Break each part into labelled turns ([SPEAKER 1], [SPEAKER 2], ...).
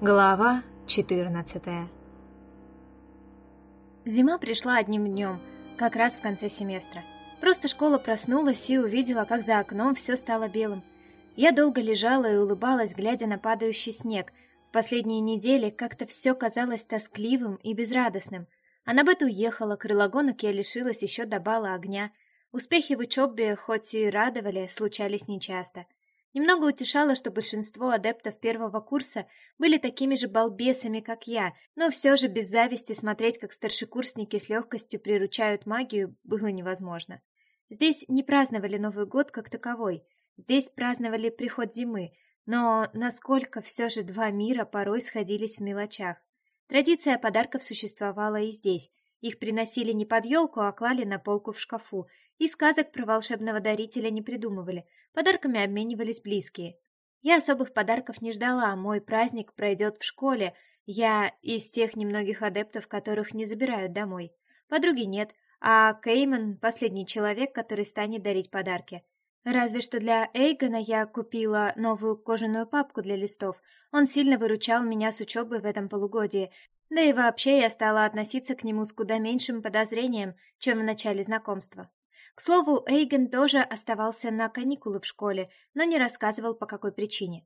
[SPEAKER 1] Глава 14
[SPEAKER 2] Зима пришла одним днем, как раз в конце семестра. Просто школа проснулась и увидела, как за окном все стало белым. Я долго лежала и улыбалась, глядя на падающий снег. В последние недели как-то все казалось тоскливым и безрадостным. Аннабет уехала, крылогонок я лишилась еще до бала огня. Успехи в учебе, хоть и радовали, случались нечасто — Немного утешало, что большинство адептов первого курса были такими же балбесами, как я, но все же без зависти смотреть, как старшекурсники с легкостью приручают магию, было невозможно. Здесь не праздновали Новый год как таковой, здесь праздновали приход зимы, но насколько все же два мира порой сходились в мелочах. Традиция подарков существовала и здесь. Их приносили не под елку, а клали на полку в шкафу, и сказок про волшебного дарителя не придумывали, подарками обменивались близкие. Я особых подарков не ждала, мой праздник пройдет в школе, я из тех немногих адептов, которых не забирают домой. Подруги нет, а Кейман — последний человек, который станет дарить подарки. Разве что для Эйгона я купила новую кожаную папку для листов. Он сильно выручал меня с учебой в этом полугодии, да и вообще я стала относиться к нему с куда меньшим подозрением, чем в начале знакомства. К слову, Эйген тоже оставался на каникулы в школе, но не рассказывал, по какой причине.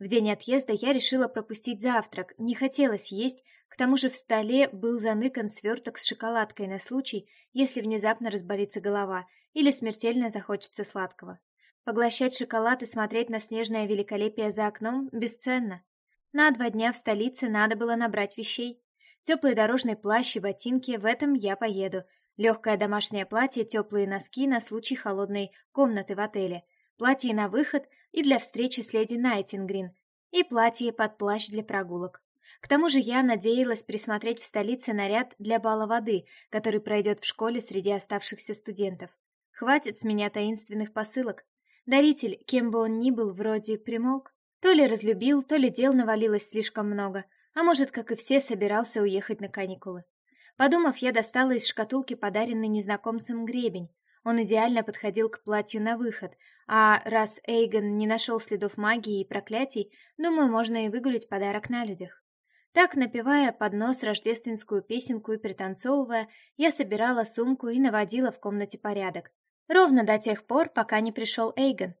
[SPEAKER 2] В день отъезда я решила пропустить завтрак, не хотелось есть, к тому же в столе был заныкан сверток с шоколадкой на случай, если внезапно разболится голова или смертельно захочется сладкого. Поглощать шоколад и смотреть на снежное великолепие за окном бесценно. На два дня в столице надо было набрать вещей. Теплый дорожный плащ и ботинки, в этом я поеду, Легкое домашнее платье, теплые носки на случай холодной комнаты в отеле, платье на выход и для встречи с леди Найтингрин, и платье под плащ для прогулок. К тому же я надеялась присмотреть в столице наряд для бала воды, который пройдет в школе среди оставшихся студентов. Хватит с меня таинственных посылок. Даритель, кем бы он ни был, вроде примолк. То ли разлюбил, то ли дел навалилось слишком много, а может, как и все, собирался уехать на каникулы. Подумав, я достала из шкатулки подаренный незнакомцем гребень. Он идеально подходил к платью на выход, а раз Эйгон не нашел следов магии и проклятий, думаю, можно и выгулить подарок на людях. Так, напевая под нос рождественскую песенку и пританцовывая, я собирала сумку и наводила в комнате порядок. Ровно до тех пор, пока не пришел Эйгон.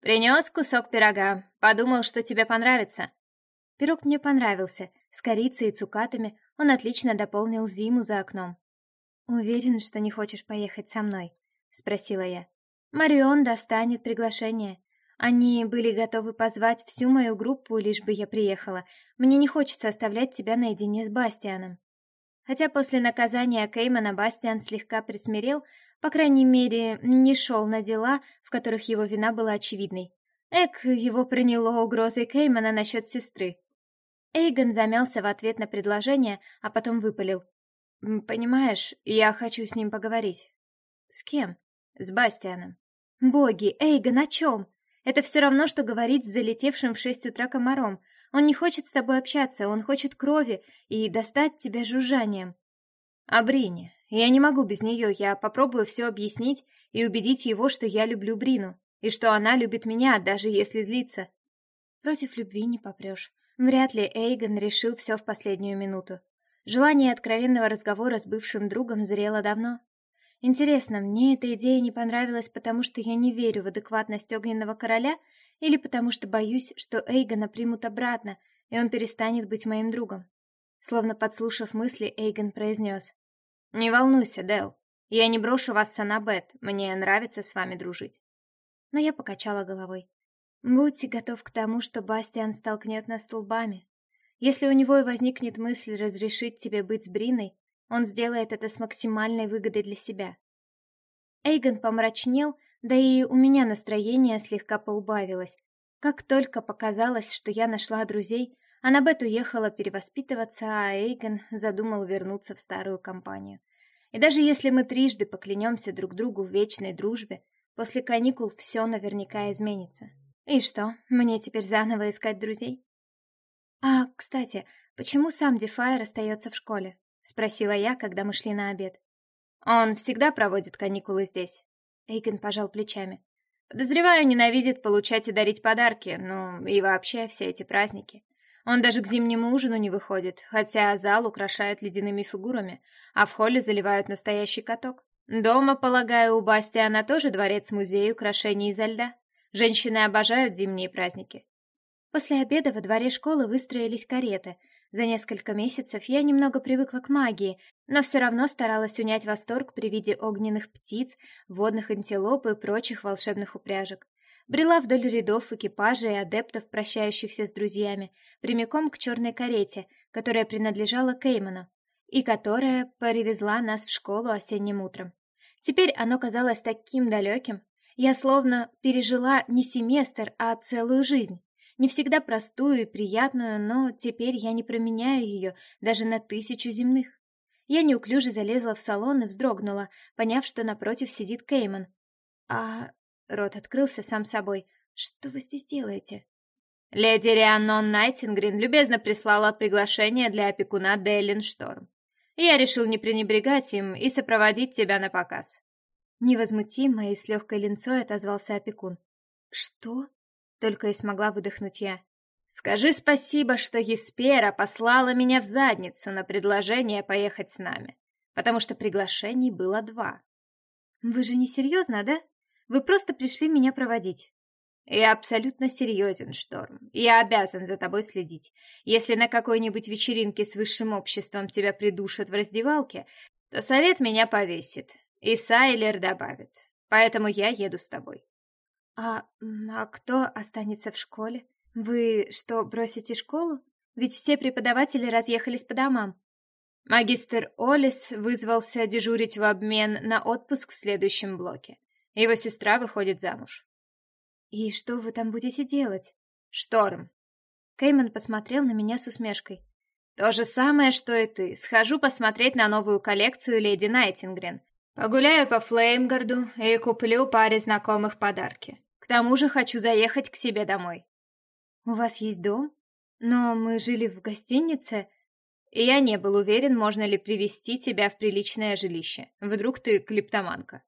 [SPEAKER 2] «Принес кусок пирога. Подумал, что тебе понравится». Пирог мне понравился, с корицей и цукатами, он отлично дополнил зиму за окном. «Уверен, что не хочешь поехать со мной?» — спросила я. «Марион достанет приглашение. Они были готовы позвать всю мою группу, лишь бы я приехала. Мне не хочется оставлять тебя наедине с Бастианом». Хотя после наказания Кеймана Бастиан слегка присмирел, по крайней мере, не шел на дела, в которых его вина была очевидной. Эк, его приняло угрозой Кеймана насчет сестры. Эйгон замялся в ответ на предложение, а потом выпалил. «Понимаешь, я хочу с ним поговорить». «С кем?» «С Бастианом». «Боги, Эйгон, о чем? Это все равно, что говорить с залетевшим в шесть утра комаром. Он не хочет с тобой общаться, он хочет крови и достать тебя жужжанием». «О Брине. Я не могу без нее, я попробую все объяснить и убедить его, что я люблю Брину, и что она любит меня, даже если злится». «Против любви не попрешь. Вряд ли Эйгон решил все в последнюю минуту. Желание откровенного разговора с бывшим другом зрело давно. Интересно, мне эта идея не понравилась, потому что я не верю в адекватность огненного короля, или потому что боюсь, что Эйгона примут обратно, и он перестанет быть моим другом. Словно подслушав мысли, Эйгон произнес. «Не волнуйся, Дел. Я не брошу вас с Аннабет. Мне нравится с вами дружить». Но я покачала головой. Будьте готов к тому, что Бастиан столкнет нас столбами. Если у него и возникнет мысль разрешить тебе быть с Бриной, он сделает это с максимальной выгодой для себя. Эйгон помрачнел, да и у меня настроение слегка поубавилось. Как только показалось, что я нашла друзей, Аннабет уехала перевоспитываться, а Эйгон задумал вернуться в старую компанию. И даже если мы трижды поклянемся друг другу в вечной дружбе, после каникул все наверняка изменится. И что, мне теперь заново искать друзей? А, кстати, почему сам Дефайр остается в школе? Спросила я, когда мы шли на обед. Он всегда проводит каникулы здесь. Эйген пожал плечами. Подозреваю, ненавидит получать и дарить подарки, ну и вообще все эти праздники. Он даже к зимнему ужину не выходит, хотя зал украшают ледяными фигурами, а в холле заливают настоящий каток. Дома, полагаю, у Бастиана тоже дворец-музей украшений изо льда. Женщины обожают зимние праздники. После обеда во дворе школы выстроились кареты. За несколько месяцев я немного привыкла к магии, но все равно старалась унять восторг при виде огненных птиц, водных антилоп и прочих волшебных упряжек. Брела вдоль рядов экипажей и адептов, прощающихся с друзьями, прямиком к черной карете, которая принадлежала Кейману, и которая привезла нас в школу осенним утром. Теперь оно казалось таким далеким. Я словно пережила не семестр, а целую жизнь. Не всегда простую и приятную, но теперь я не променяю ее даже на тысячу земных. Я неуклюже залезла в салон и вздрогнула, поняв, что напротив сидит Кейман. «А...» — рот открылся сам собой. «Что вы здесь делаете?» «Леди Рианнон Найтингрин любезно прислала приглашение для опекуна Дейлин Шторм. Я решил не пренебрегать им и сопроводить тебя на показ». Невозмутимо и с легкой линцой отозвался опекун. «Что?» Только и смогла выдохнуть я. «Скажи спасибо, что Еспера послала меня в задницу на предложение поехать с нами, потому что приглашений было два». «Вы же не серьезно, да? Вы просто пришли меня проводить». «Я абсолютно серьезен, Шторм. Я обязан за тобой следить. Если на какой-нибудь вечеринке с высшим обществом тебя придушат в раздевалке, то совет меня повесит, и Сайлер добавит. Поэтому я еду с тобой». «А, а кто останется в школе? Вы что, бросите школу? Ведь все преподаватели разъехались по домам».
[SPEAKER 3] Магистр Олис вызвался дежурить в обмен на отпуск в следующем блоке. Его сестра выходит замуж.
[SPEAKER 2] «И что вы там будете делать?»
[SPEAKER 3] «Шторм».
[SPEAKER 2] Кейман посмотрел на меня с усмешкой.
[SPEAKER 3] «То же самое, что и ты. Схожу посмотреть на новую коллекцию леди Найтингрен. Погуляю по Флеймгарду и куплю паре знакомых подарки тому же хочу заехать к себе домой.
[SPEAKER 2] У вас есть дом? Но мы жили в гостинице.
[SPEAKER 3] И я не был уверен, можно ли привести тебя в приличное жилище. Вдруг ты клептоманка.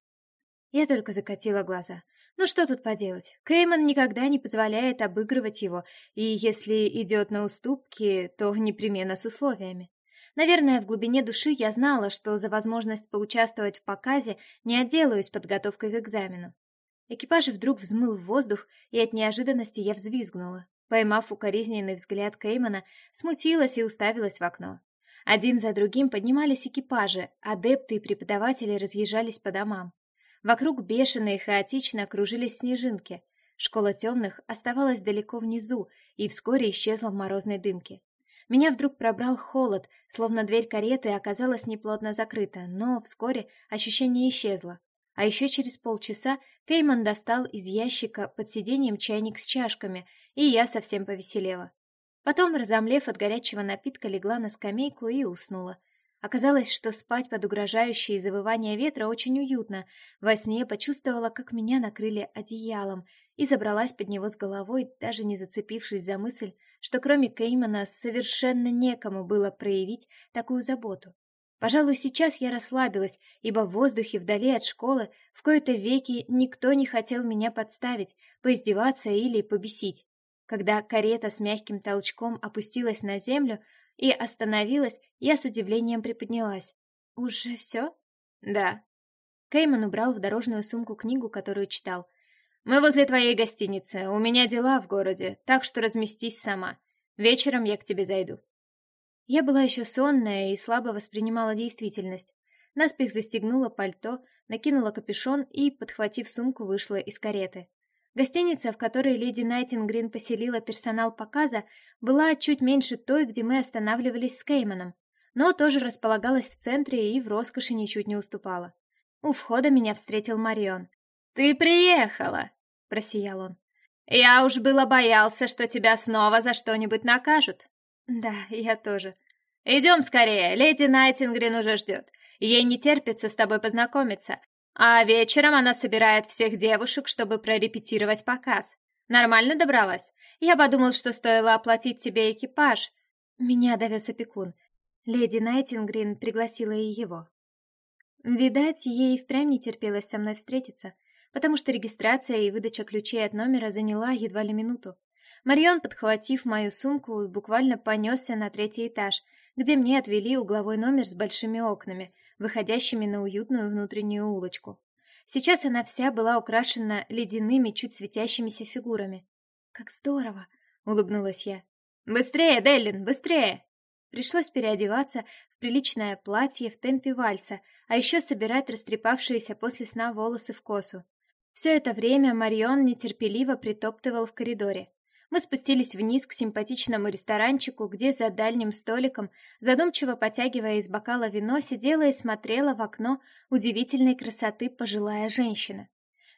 [SPEAKER 2] Я только закатила глаза. Ну что тут поделать? Кейман никогда не позволяет обыгрывать его, и если идет на уступки, то непременно с условиями. Наверное, в глубине души я знала, что за возможность поучаствовать в показе не отделаюсь подготовкой к экзамену. Экипаж вдруг взмыл в воздух, и от неожиданности я взвизгнула. Поймав укоризненный взгляд Кеймана, смутилась и уставилась в окно. Один за другим поднимались экипажи, адепты и преподаватели разъезжались по домам. Вокруг бешено и хаотично кружились снежинки. Школа темных оставалась далеко внизу и вскоре исчезла в морозной дымке. Меня вдруг пробрал холод, словно дверь кареты оказалась неплотно закрыта, но вскоре ощущение исчезло. А еще через полчаса Кейман достал из ящика под сиденьем чайник с чашками, и я совсем повеселела. Потом, разомлев от горячего напитка, легла на скамейку и уснула. Оказалось, что спать под угрожающие завывания ветра очень уютно. Во сне почувствовала, как меня накрыли одеялом, и забралась под него с головой, даже не зацепившись за мысль, что кроме Кеймана совершенно некому было проявить такую заботу. Пожалуй, сейчас я расслабилась, ибо в воздухе вдали от школы в кои-то веки никто не хотел меня подставить, поиздеваться или побесить. Когда карета с мягким толчком опустилась на землю и остановилась, я с удивлением приподнялась. «Уже все?»
[SPEAKER 3] «Да».
[SPEAKER 2] Кейман убрал в дорожную сумку книгу, которую читал.
[SPEAKER 3] «Мы возле твоей гостиницы. У меня дела в городе, так что разместись сама. Вечером я к тебе зайду».
[SPEAKER 2] Я была еще сонная и слабо воспринимала действительность. Наспех застегнула пальто, накинула капюшон и, подхватив сумку, вышла из кареты. Гостиница, в которой леди Найтингрин поселила персонал показа, была чуть меньше той, где мы останавливались с Кейманом, но тоже располагалась в центре и в роскоши ничуть не уступала. У входа меня встретил Марион.
[SPEAKER 3] «Ты приехала!» — просиял он. «Я уж было боялся, что тебя снова за что-нибудь накажут».
[SPEAKER 2] Да, я тоже.
[SPEAKER 3] Идем скорее, леди Найтингрин уже ждет. Ей не терпится с тобой познакомиться. А вечером она собирает всех девушек, чтобы прорепетировать показ. Нормально добралась? Я подумал, что стоило оплатить тебе экипаж.
[SPEAKER 2] Меня довез опекун. Леди Найтингрин пригласила и его. Видать, ей впрямь не терпелось со мной встретиться, потому что регистрация и выдача ключей от номера заняла едва ли минуту. Марион, подхватив мою сумку, буквально понесся на третий этаж, где мне отвели угловой номер с большими окнами, выходящими на уютную внутреннюю улочку. Сейчас она вся была украшена ледяными, чуть светящимися фигурами. «Как здорово!» — улыбнулась я. «Быстрее, Деллин, быстрее!» Пришлось переодеваться в приличное платье в темпе вальса, а еще собирать растрепавшиеся после сна волосы в косу. Все это время Марион нетерпеливо притоптывал в коридоре. Мы спустились вниз к симпатичному ресторанчику, где за дальним столиком, задумчиво потягивая из бокала вино, сидела и смотрела в окно удивительной красоты пожилая женщина.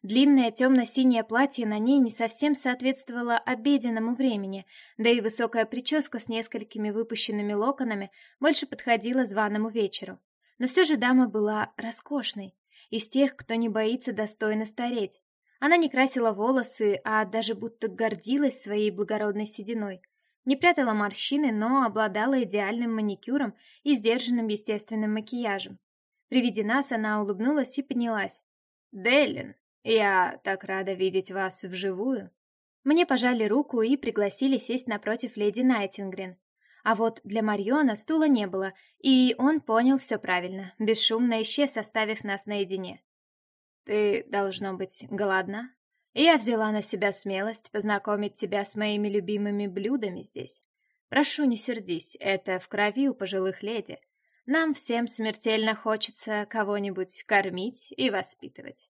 [SPEAKER 2] Длинное темно-синее платье на ней не совсем соответствовало обеденному времени, да и высокая прическа с несколькими выпущенными локонами больше подходила званому вечеру. Но все же дама была роскошной, из тех, кто не боится достойно стареть. Она не красила волосы, а даже будто гордилась своей благородной сединой. Не прятала морщины, но обладала идеальным маникюром и сдержанным естественным макияжем. При виде нас она улыбнулась и поднялась. «Деллин, я так рада видеть вас вживую». Мне пожали руку и пригласили сесть напротив леди Найтингрен. А вот для Мариона стула не было, и он понял все правильно, бесшумно исчез, оставив нас наедине. Ты, должно быть, голодна? Я взяла на себя смелость познакомить тебя с моими любимыми блюдами здесь. Прошу, не сердись, это в крови у пожилых леди. Нам всем смертельно хочется кого-нибудь кормить и воспитывать.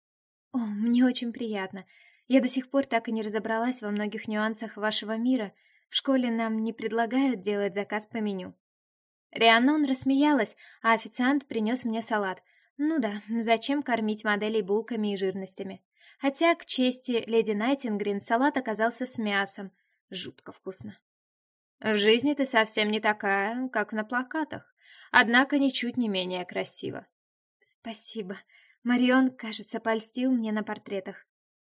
[SPEAKER 2] О, мне очень приятно. Я до сих пор так и не разобралась во многих нюансах вашего мира. В школе нам не предлагают делать заказ по меню. Рианон рассмеялась, а официант принес мне салат, ну да, зачем кормить моделей булками и жирностями? Хотя, к чести леди Найтингрин, салат оказался с мясом. Жутко вкусно. В жизни ты совсем не такая, как на плакатах, однако ничуть не менее красива. Спасибо. Марион, кажется, польстил мне на портретах.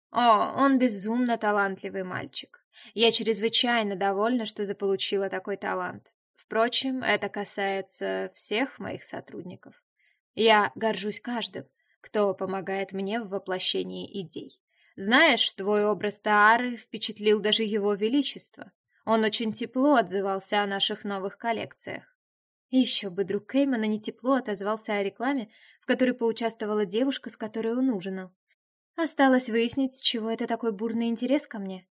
[SPEAKER 2] О, он безумно талантливый мальчик. Я чрезвычайно довольна, что заполучила такой талант. Впрочем, это касается всех моих сотрудников. Я горжусь каждым, кто помогает мне в воплощении идей. Знаешь, твой образ Таары впечатлил даже его величество. Он очень тепло отзывался о наших новых коллекциях. Еще бы друг Кеймана не тепло отозвался о рекламе, в которой поучаствовала девушка, с которой он ужинал. Осталось выяснить, с чего это такой бурный интерес ко мне.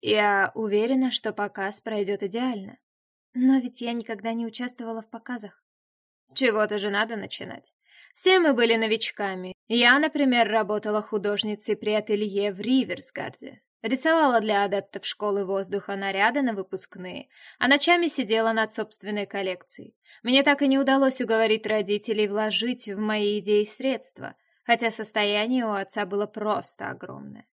[SPEAKER 2] Я уверена, что показ пройдет идеально. Но ведь я никогда не участвовала в показах. С чего-то же надо начинать. Все мы были новичками. Я, например, работала художницей при ателье в Риверсгарде. Рисовала для адептов школы воздуха наряды на выпускные, а ночами сидела над собственной коллекцией. Мне так и не удалось уговорить родителей вложить в мои идеи средства, хотя состояние у отца было просто огромное.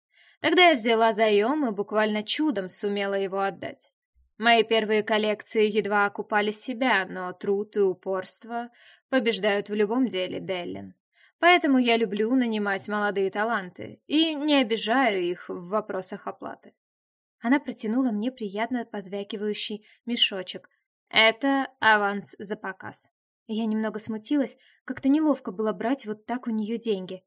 [SPEAKER 2] Тогда я взяла заем и буквально чудом сумела его отдать. Мои первые коллекции едва окупали себя, но труд и упорство побеждают в любом деле, Деллин. Поэтому я люблю нанимать молодые таланты и не обижаю их в вопросах оплаты. Она протянула мне приятно позвякивающий мешочек. Это аванс за показ. Я немного смутилась, как-то неловко было брать вот так у нее деньги.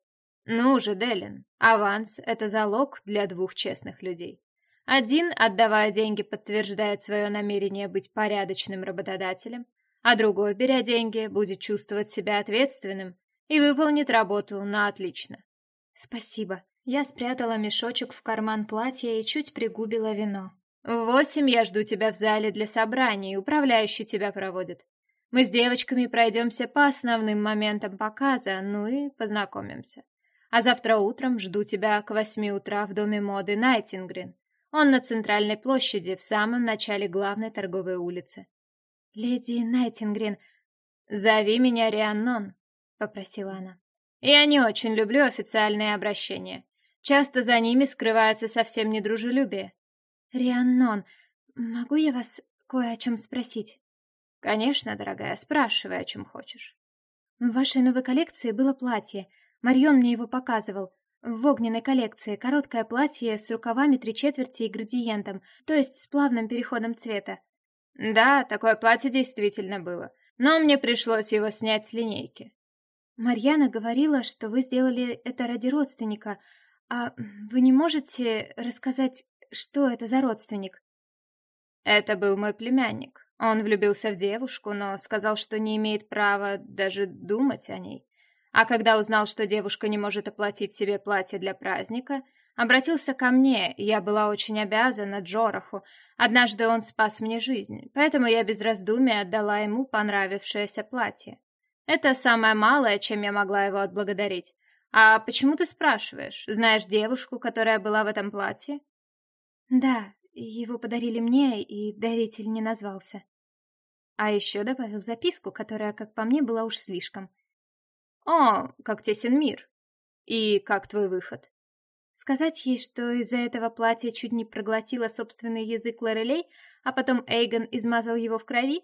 [SPEAKER 2] Ну же, Делин, аванс — это залог для двух честных людей. Один, отдавая деньги, подтверждает свое намерение быть порядочным работодателем, а другой, беря деньги, будет чувствовать себя ответственным и выполнит работу на отлично. Спасибо. Я спрятала мешочек в карман платья и чуть пригубила вино. В восемь я жду тебя в зале для собраний, управляющий тебя проводит. Мы с девочками пройдемся по основным моментам показа, ну и познакомимся. А завтра утром жду тебя к восьми утра в доме моды Найтингрин. Он на центральной площади, в самом начале главной торговой улицы. «Леди Найтингрин, зови меня Рианнон», — попросила она. «Я не очень люблю официальные обращения. Часто за ними скрывается совсем недружелюбие». «Рианнон, могу я вас кое о чем спросить?» «Конечно, дорогая, спрашивай, о чем хочешь». «В вашей новой коллекции было платье. Марион мне его показывал. В огненной коллекции короткое платье с рукавами три четверти и градиентом, то есть с плавным переходом цвета. Да, такое платье действительно было, но мне пришлось его снять с линейки. Марьяна говорила, что вы сделали это ради родственника, а вы не можете рассказать, что это за родственник?
[SPEAKER 3] Это был мой племянник. Он влюбился в девушку, но сказал, что не имеет права даже думать о ней. А когда узнал, что девушка не может оплатить себе платье для праздника, обратился ко мне, и я была очень обязана Джораху. Однажды он спас мне жизнь, поэтому я без раздумий отдала ему понравившееся платье. Это самое малое, чем я могла его отблагодарить. А почему ты спрашиваешь? Знаешь девушку, которая была в этом платье?
[SPEAKER 2] Да, его подарили мне, и даритель не назвался. А еще добавил записку, которая, как по мне, была уж слишком.
[SPEAKER 3] О, как тесен мир. И как твой выход?
[SPEAKER 2] Сказать ей, что из-за этого платья чуть не проглотила собственный язык Лорелей, а потом Эйгон измазал его в крови?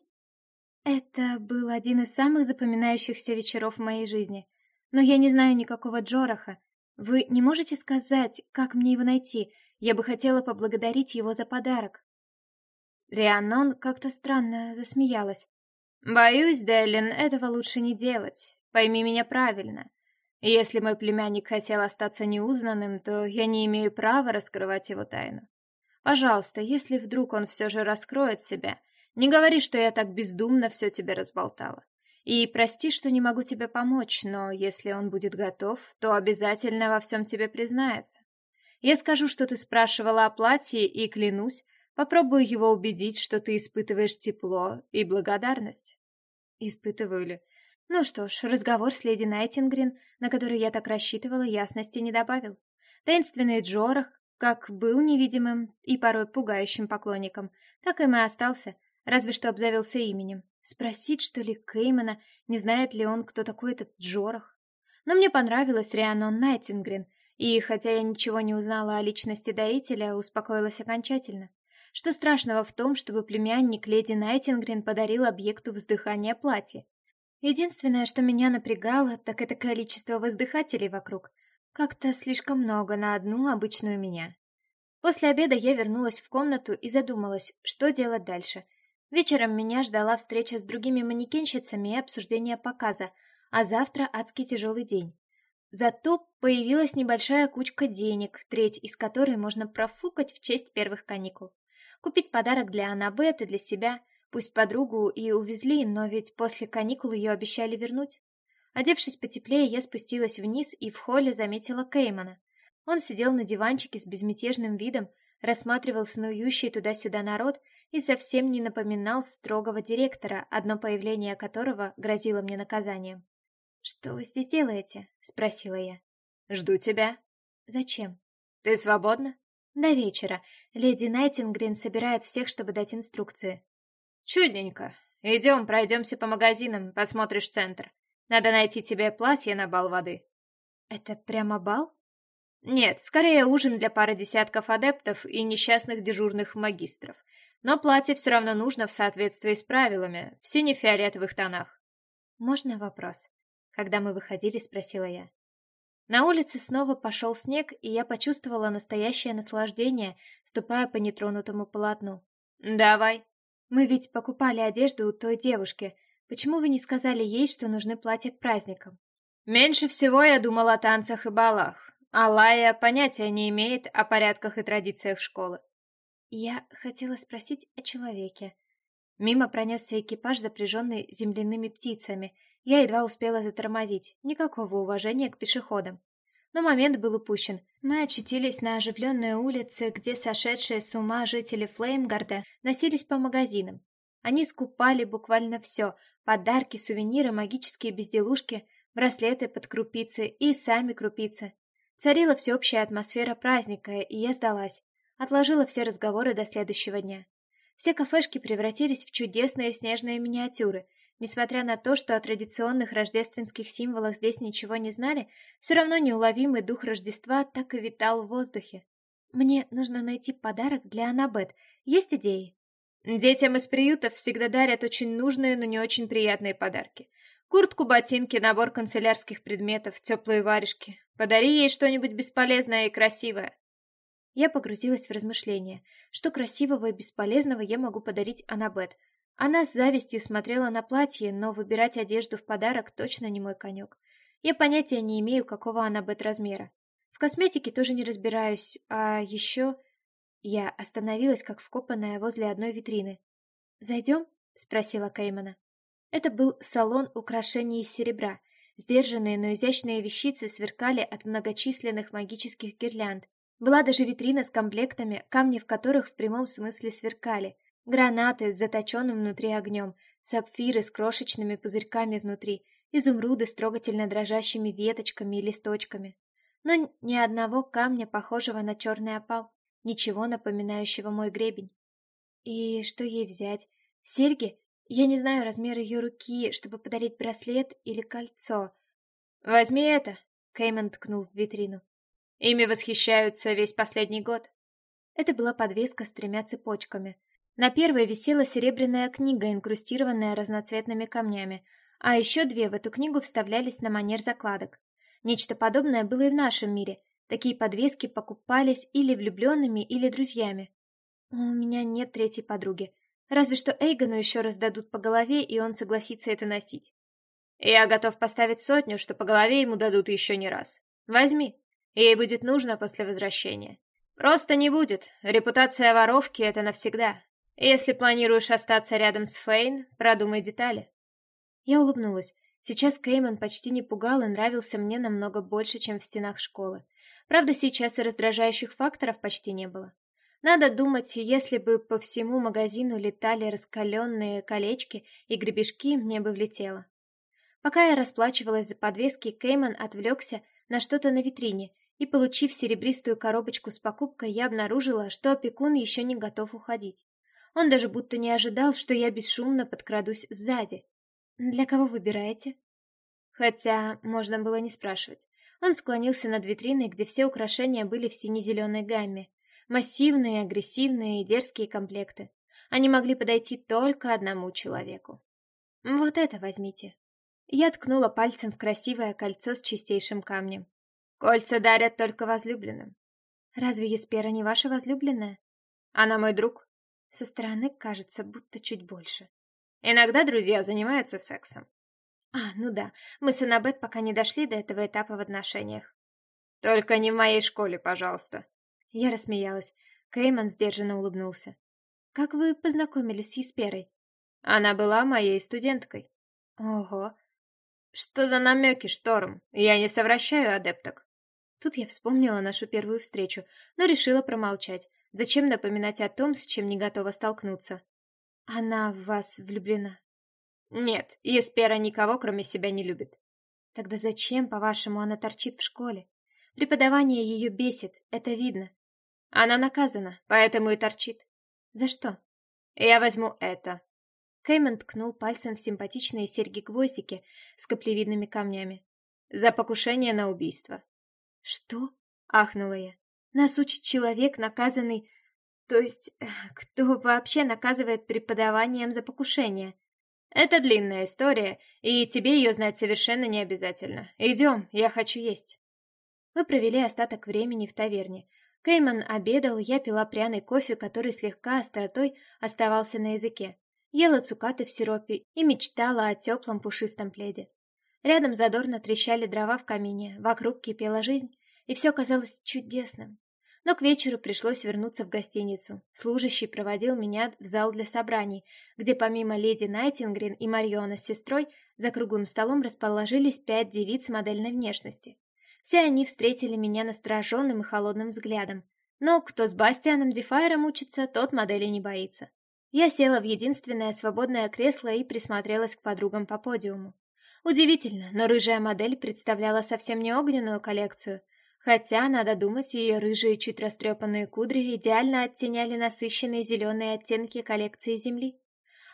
[SPEAKER 2] Это был один из самых запоминающихся вечеров в моей жизни. Но я не знаю никакого Джораха. Вы не можете сказать, как мне его найти? Я бы хотела поблагодарить его за подарок. Рианнон как-то странно засмеялась.
[SPEAKER 3] Боюсь, Деллин, этого лучше не делать. Пойми меня правильно. Если мой племянник хотел остаться неузнанным, то я не имею права раскрывать его тайну. Пожалуйста, если вдруг он все же раскроет себя, не говори, что я так бездумно все тебе разболтала. И прости, что не могу тебе помочь, но если он будет готов, то обязательно во всем тебе признается. Я скажу, что ты спрашивала о платье, и клянусь, попробую его убедить, что ты испытываешь тепло и благодарность.
[SPEAKER 2] Испытываю ли? Ну что ж, разговор с леди Найтингрин, на который я так рассчитывала, ясности не добавил. Таинственный Джорах, как был невидимым и порой пугающим поклонником, так и остался, разве что обзавелся именем. Спросить, что ли, Кеймана, не знает ли он, кто такой этот Джорах. Но мне понравилась Рианон Найтингрин, и, хотя я ничего не узнала о личности дарителя, успокоилась окончательно. Что страшного в том, чтобы племянник леди Найтингрин подарил объекту вздыхания платье? Единственное, что меня напрягало, так это количество воздыхателей вокруг. Как-то слишком много на одну обычную меня. После обеда я вернулась в комнату и задумалась, что делать дальше. Вечером меня ждала встреча с другими манекенщицами и обсуждение показа, а завтра адский тяжелый день. Зато появилась небольшая кучка денег, треть из которой можно профукать в честь первых каникул. Купить подарок для Аннабет и для себя, пусть подругу и увезли, но ведь после каникул ее обещали вернуть. Одевшись потеплее, я спустилась вниз и в холле заметила Кеймана. Он сидел на диванчике с безмятежным видом, рассматривал снующий туда-сюда народ и совсем не напоминал строгого директора, одно появление которого грозило мне наказанием. «Что вы здесь делаете?» — спросила я.
[SPEAKER 3] «Жду тебя».
[SPEAKER 2] «Зачем?»
[SPEAKER 3] «Ты свободна?»
[SPEAKER 2] «До вечера. Леди Найтингрин собирает всех, чтобы дать инструкции».
[SPEAKER 3] «Чудненько. Идем, пройдемся по магазинам, посмотришь центр. Надо найти тебе платье на бал воды».
[SPEAKER 2] «Это прямо бал?»
[SPEAKER 3] «Нет, скорее ужин для пары десятков адептов и несчастных дежурных магистров. Но платье все равно нужно в соответствии с правилами, в сине-фиолетовых тонах.
[SPEAKER 2] «Можно вопрос?» Когда мы выходили, спросила я. На улице снова пошел снег, и я почувствовала настоящее наслаждение, ступая по нетронутому полотну.
[SPEAKER 3] «Давай».
[SPEAKER 2] «Мы ведь покупали одежду у той девушки. Почему вы не сказали ей, что нужны платья к праздникам?»
[SPEAKER 3] «Меньше всего я думала о танцах и балах. Алая понятия не имеет о порядках и традициях школы.
[SPEAKER 2] Я хотела спросить о человеке. Мимо пронесся экипаж, запряженный земляными птицами. Я едва успела затормозить. Никакого уважения к пешеходам. Но момент был упущен. Мы очутились на оживленной улице, где сошедшие с ума жители Флеймгарда носились по магазинам. Они скупали буквально все – подарки, сувениры, магические безделушки, браслеты под крупицы и сами крупицы. Царила всеобщая атмосфера праздника, и я сдалась. Отложила все разговоры до следующего дня. Все кафешки превратились в чудесные снежные миниатюры. Несмотря на то, что о традиционных рождественских символах здесь ничего не знали, все равно неуловимый дух Рождества так и витал в воздухе. Мне нужно найти подарок для Аннабет. Есть идеи?
[SPEAKER 3] Детям из приютов всегда дарят очень нужные, но не очень приятные подарки. Куртку, ботинки, набор канцелярских предметов, теплые варежки. Подари ей что-нибудь бесполезное и красивое.
[SPEAKER 2] Я погрузилась в размышления. Что красивого и бесполезного я могу подарить Аннабет? Она с завистью смотрела на платье, но выбирать одежду в подарок точно не мой конек. Я понятия не имею, какого Аннабет размера. В косметике тоже не разбираюсь, а еще... Я остановилась, как вкопанная возле одной витрины. «Зайдем?» — спросила Кеймана. Это был салон украшений из серебра. Сдержанные, но изящные вещицы сверкали от многочисленных магических гирлянд. Была даже витрина с комплектами, камни в которых в прямом смысле сверкали. Гранаты с заточенным внутри огнем, сапфиры с крошечными пузырьками внутри, изумруды с трогательно дрожащими веточками и листочками. Но ни одного камня, похожего на черный опал, ничего напоминающего мой гребень. И что ей взять? Серьги? Я не знаю размер ее руки, чтобы подарить браслет или кольцо.
[SPEAKER 3] «Возьми это!» — Кейман ткнул в витрину. «Ими восхищаются весь последний год».
[SPEAKER 2] Это была подвеска с тремя цепочками — на первой висела серебряная книга, инкрустированная разноцветными камнями, а еще две в эту книгу вставлялись на манер закладок. Нечто подобное было и в нашем мире. Такие подвески покупались или влюбленными, или друзьями. У меня нет третьей подруги. Разве что Эйгону еще раз дадут по голове, и он согласится это носить.
[SPEAKER 3] Я готов поставить сотню, что по голове ему дадут еще не раз. Возьми. Ей будет нужно после возвращения. Просто не будет. Репутация воровки — это навсегда. Если планируешь остаться рядом с Фейн, продумай детали.
[SPEAKER 2] Я улыбнулась. Сейчас Кейман почти не пугал и нравился мне намного больше, чем в стенах школы. Правда, сейчас и раздражающих факторов почти не было. Надо думать, если бы по всему магазину летали раскаленные колечки и гребешки, мне бы влетело. Пока я расплачивалась за подвески, Кейман отвлекся на что-то на витрине, и, получив серебристую коробочку с покупкой, я обнаружила, что опекун еще не готов уходить. Он даже будто не ожидал, что я бесшумно подкрадусь сзади. «Для кого выбираете?» Хотя можно было не спрашивать. Он склонился над витриной, где все украшения были в сине-зеленой гамме. Массивные, агрессивные и дерзкие комплекты. Они могли подойти только одному человеку. «Вот это возьмите». Я ткнула пальцем в красивое кольцо с чистейшим камнем. «Кольца дарят только возлюбленным». «Разве Еспера не ваша возлюбленная?»
[SPEAKER 3] «Она мой друг»,
[SPEAKER 2] со стороны кажется, будто чуть больше.
[SPEAKER 3] Иногда друзья занимаются сексом.
[SPEAKER 2] А, ну да, мы с Аннабет пока не дошли до этого этапа в отношениях.
[SPEAKER 3] Только не в моей школе, пожалуйста.
[SPEAKER 2] Я рассмеялась. Кейман сдержанно улыбнулся. Как вы познакомились с Есперой?
[SPEAKER 3] Она была моей студенткой.
[SPEAKER 2] Ого.
[SPEAKER 3] Что за намеки, Шторм? Я не совращаю адепток.
[SPEAKER 2] Тут я вспомнила нашу первую встречу, но решила промолчать. Зачем напоминать о том, с чем не готова столкнуться? Она в вас влюблена?
[SPEAKER 3] Нет, Еспера никого, кроме себя, не любит.
[SPEAKER 2] Тогда зачем, по-вашему, она торчит в школе? Преподавание ее бесит, это видно.
[SPEAKER 3] Она наказана, поэтому и торчит.
[SPEAKER 2] За что?
[SPEAKER 3] Я возьму это.
[SPEAKER 2] Кейман ткнул пальцем в симпатичные серьги-гвоздики с каплевидными камнями.
[SPEAKER 3] За покушение на убийство.
[SPEAKER 2] Что? Ахнула я. Нас учит человек, наказанный... То есть, э, кто вообще наказывает преподаванием за покушение?
[SPEAKER 3] Это длинная история, и тебе ее знать совершенно не обязательно. Идем, я хочу есть.
[SPEAKER 2] Мы провели остаток времени в таверне. Кейман обедал, я пила пряный кофе, который слегка остротой оставался на языке. Ела цукаты в сиропе и мечтала о теплом пушистом пледе. Рядом задорно трещали дрова в камине, вокруг кипела жизнь, и все казалось чудесным. Но к вечеру пришлось вернуться в гостиницу. Служащий проводил меня в зал для собраний, где помимо леди Найтингрин и Мариона с сестрой за круглым столом расположились пять девиц модельной внешности. Все они встретили меня настороженным и холодным взглядом. Но кто с Бастианом Дефайром учится, тот модели не боится. Я села в единственное свободное кресло и присмотрелась к подругам по подиуму. Удивительно, но рыжая модель представляла совсем не огненную коллекцию – Хотя, надо думать, ее рыжие чуть растрепанные кудри идеально оттеняли насыщенные зеленые оттенки коллекции Земли.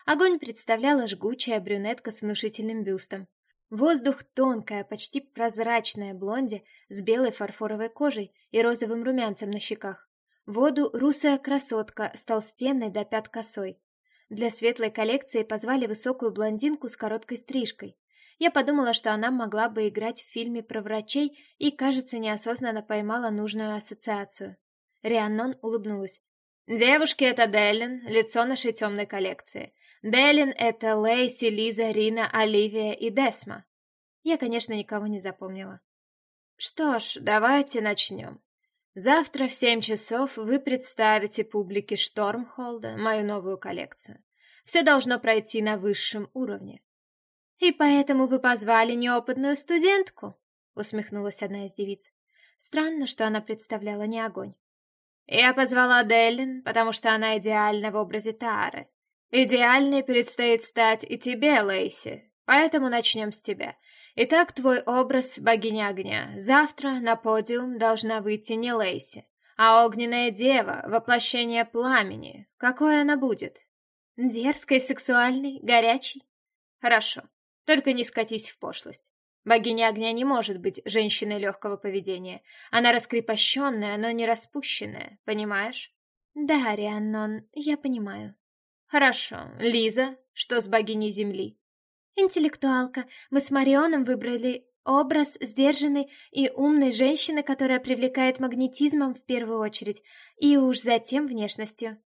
[SPEAKER 2] Огонь представляла жгучая брюнетка с внушительным бюстом. Воздух тонкая, почти прозрачная блонди с белой фарфоровой кожей и розовым румянцем на щеках. Воду русая красотка с толстенной до пят косой. Для светлой коллекции позвали высокую блондинку с короткой стрижкой. Я подумала, что она могла бы играть в фильме про врачей и, кажется, неосознанно поймала нужную ассоциацию. Рианнон улыбнулась.
[SPEAKER 3] «Девушки — это Деллин, лицо нашей темной коллекции. Деллин — это Лейси, Лиза, Рина, Оливия и Десма».
[SPEAKER 2] Я, конечно, никого не запомнила.
[SPEAKER 3] «Что ж, давайте начнем. Завтра в семь часов вы представите публике Штормхолда мою новую коллекцию. Все должно пройти на высшем уровне.
[SPEAKER 2] И поэтому вы позвали неопытную студентку? Усмехнулась одна из девиц. Странно, что она представляла не огонь.
[SPEAKER 3] Я позвала Деллин, потому что она идеальна в образе Тары. Идеальной предстоит стать и тебе, Лейси, поэтому начнем с тебя. Итак, твой образ богини огня. Завтра на подиум должна выйти не Лейси, а огненная дева, воплощение пламени. Какой она будет?
[SPEAKER 2] Дерзкой, сексуальной, горячей?
[SPEAKER 3] Хорошо, только не скатись в пошлость. Богиня огня не может быть женщиной легкого поведения. Она раскрепощенная, но не распущенная, понимаешь?
[SPEAKER 2] Да, Рианнон, я понимаю.
[SPEAKER 3] Хорошо. Лиза, что с богиней земли?
[SPEAKER 2] Интеллектуалка. Мы с Марионом выбрали образ сдержанной и умной женщины, которая привлекает магнетизмом в первую очередь, и уж затем внешностью.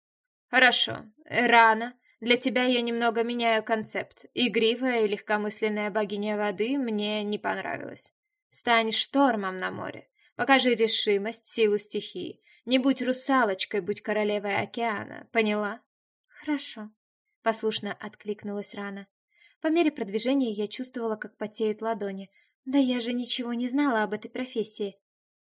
[SPEAKER 3] Хорошо. Рано. Для тебя я немного меняю концепт. Игривая и легкомысленная богиня воды мне не понравилась. Стань штормом на море. Покажи решимость, силу стихии. Не будь русалочкой, будь королевой океана. Поняла?
[SPEAKER 2] «Хорошо», — послушно откликнулась Рана. По мере продвижения я чувствовала, как потеют ладони. Да я же ничего не знала об этой профессии.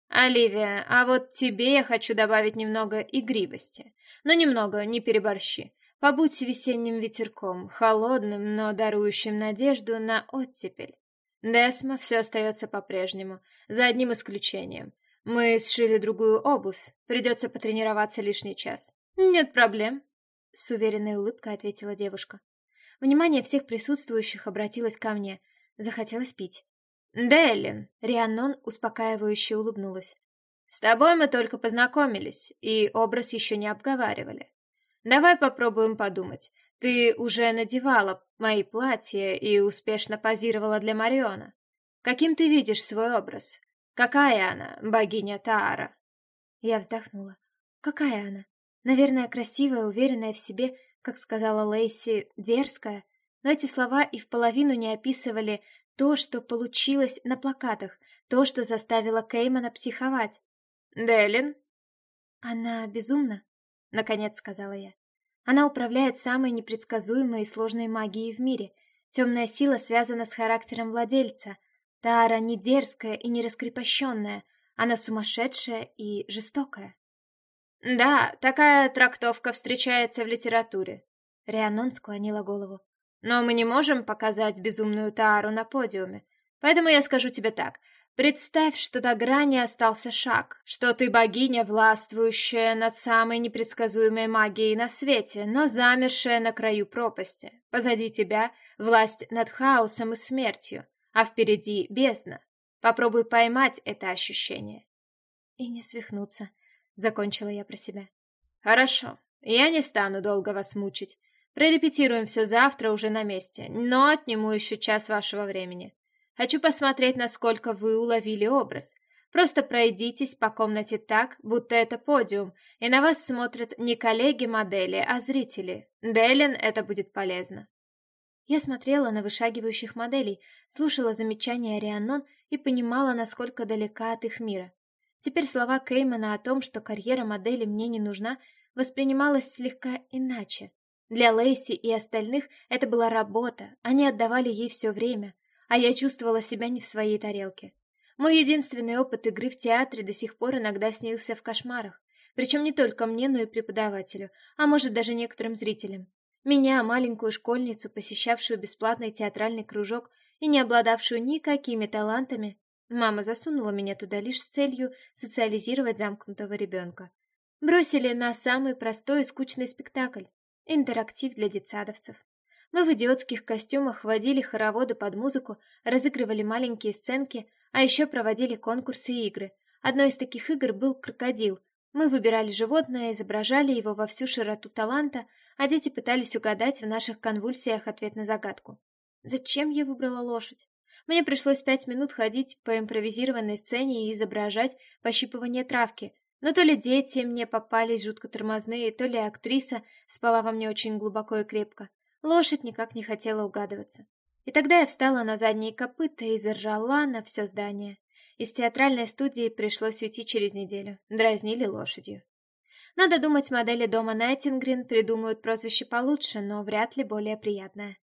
[SPEAKER 3] «Оливия, а вот тебе я хочу добавить немного игривости. Но немного, не переборщи. Побудь весенним ветерком, холодным, но дарующим надежду на оттепель. Десма все остается по-прежнему, за одним исключением. Мы сшили другую обувь, придется потренироваться лишний час. Нет проблем,
[SPEAKER 2] с уверенной улыбкой ответила девушка. Внимание всех присутствующих обратилось ко мне. Захотелось пить.
[SPEAKER 3] «Деллин!»
[SPEAKER 2] — Рианнон успокаивающе улыбнулась.
[SPEAKER 3] «С тобой мы только познакомились, и образ еще не обговаривали. Давай попробуем подумать. Ты уже надевала мои платья и успешно позировала для Мариона. Каким ты видишь свой образ? Какая она, богиня Таара?»
[SPEAKER 2] Я вздохнула. «Какая она? Наверное, красивая, уверенная в себе, как сказала Лейси, дерзкая. Но эти слова и в половину не описывали то, что получилось на плакатах, то, что заставило Кеймана психовать.
[SPEAKER 3] «Делин?»
[SPEAKER 2] «Она безумна», — наконец сказала я. «Она управляет самой непредсказуемой и сложной магией в мире. Темная сила связана с характером владельца. Тара не дерзкая и не раскрепощенная, она сумасшедшая и жестокая».
[SPEAKER 3] Да, такая трактовка встречается в литературе.
[SPEAKER 2] Рианон склонила голову.
[SPEAKER 3] Но мы не можем показать безумную Таару на подиуме. Поэтому я скажу тебе так. Представь, что до грани остался шаг, что ты богиня, властвующая над самой непредсказуемой магией на свете, но замершая на краю пропасти. Позади тебя власть над хаосом и смертью, а впереди бездна. Попробуй поймать это ощущение.
[SPEAKER 2] И не свихнуться, Закончила я про себя.
[SPEAKER 3] Хорошо, я не стану долго вас мучить. Прорепетируем все завтра уже на месте, но отниму еще час вашего времени. Хочу посмотреть, насколько вы уловили образ. Просто пройдитесь по комнате так, будто это подиум, и на вас смотрят не коллеги-модели, а зрители. Делин это будет полезно.
[SPEAKER 2] Я смотрела на вышагивающих моделей, слушала замечания Рианнон и понимала, насколько далека от их мира. Теперь слова Кеймана о том, что карьера модели мне не нужна, воспринималась слегка иначе. Для Лейси и остальных это была работа, они отдавали ей все время, а я чувствовала себя не в своей тарелке. Мой единственный опыт игры в театре до сих пор иногда снился в кошмарах, причем не только мне, но и преподавателю, а может даже некоторым зрителям. Меня, маленькую школьницу, посещавшую бесплатный театральный кружок и не обладавшую никакими талантами, Мама засунула меня туда лишь с целью социализировать замкнутого ребенка. Бросили на самый простой и скучный спектакль – интерактив для детсадовцев. Мы в идиотских костюмах водили хороводы под музыку, разыгрывали маленькие сценки, а еще проводили конкурсы и игры. Одной из таких игр был крокодил. Мы выбирали животное, изображали его во всю широту таланта, а дети пытались угадать в наших конвульсиях ответ на загадку. Зачем я выбрала лошадь? Мне пришлось пять минут ходить по импровизированной сцене и изображать пощипывание травки. Но то ли дети мне попались жутко тормозные, то ли актриса спала во мне очень глубоко и крепко. Лошадь никак не хотела угадываться. И тогда я встала на задние копыта и заржала на все здание. Из театральной студии пришлось уйти через неделю. Дразнили лошадью. Надо думать, модели дома Найтингрин придумают прозвище получше, но вряд ли более приятное.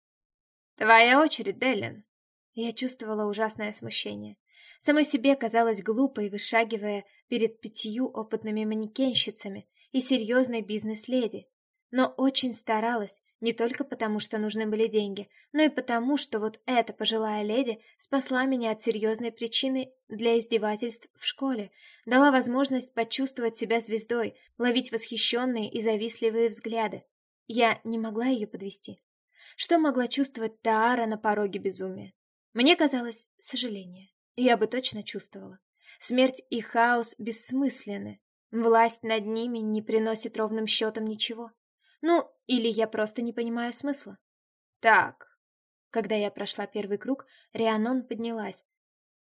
[SPEAKER 3] «Твоя очередь, Деллин».
[SPEAKER 2] Я чувствовала ужасное смущение. Самой себе казалось глупой, вышагивая перед пятью опытными манекенщицами и серьезной бизнес-леди. Но очень старалась, не только потому, что нужны были деньги, но и потому, что вот эта пожилая леди спасла меня от серьезной причины для издевательств в школе, дала возможность почувствовать себя звездой, ловить восхищенные и завистливые взгляды. Я не могла ее подвести. Что могла чувствовать Таара на пороге безумия? Мне казалось сожаление. Я бы точно чувствовала. Смерть и хаос бессмысленны. Власть над ними не приносит ровным счетом ничего. Ну, или я просто не понимаю смысла.
[SPEAKER 3] Так.
[SPEAKER 2] Когда я прошла первый круг, Рианон поднялась.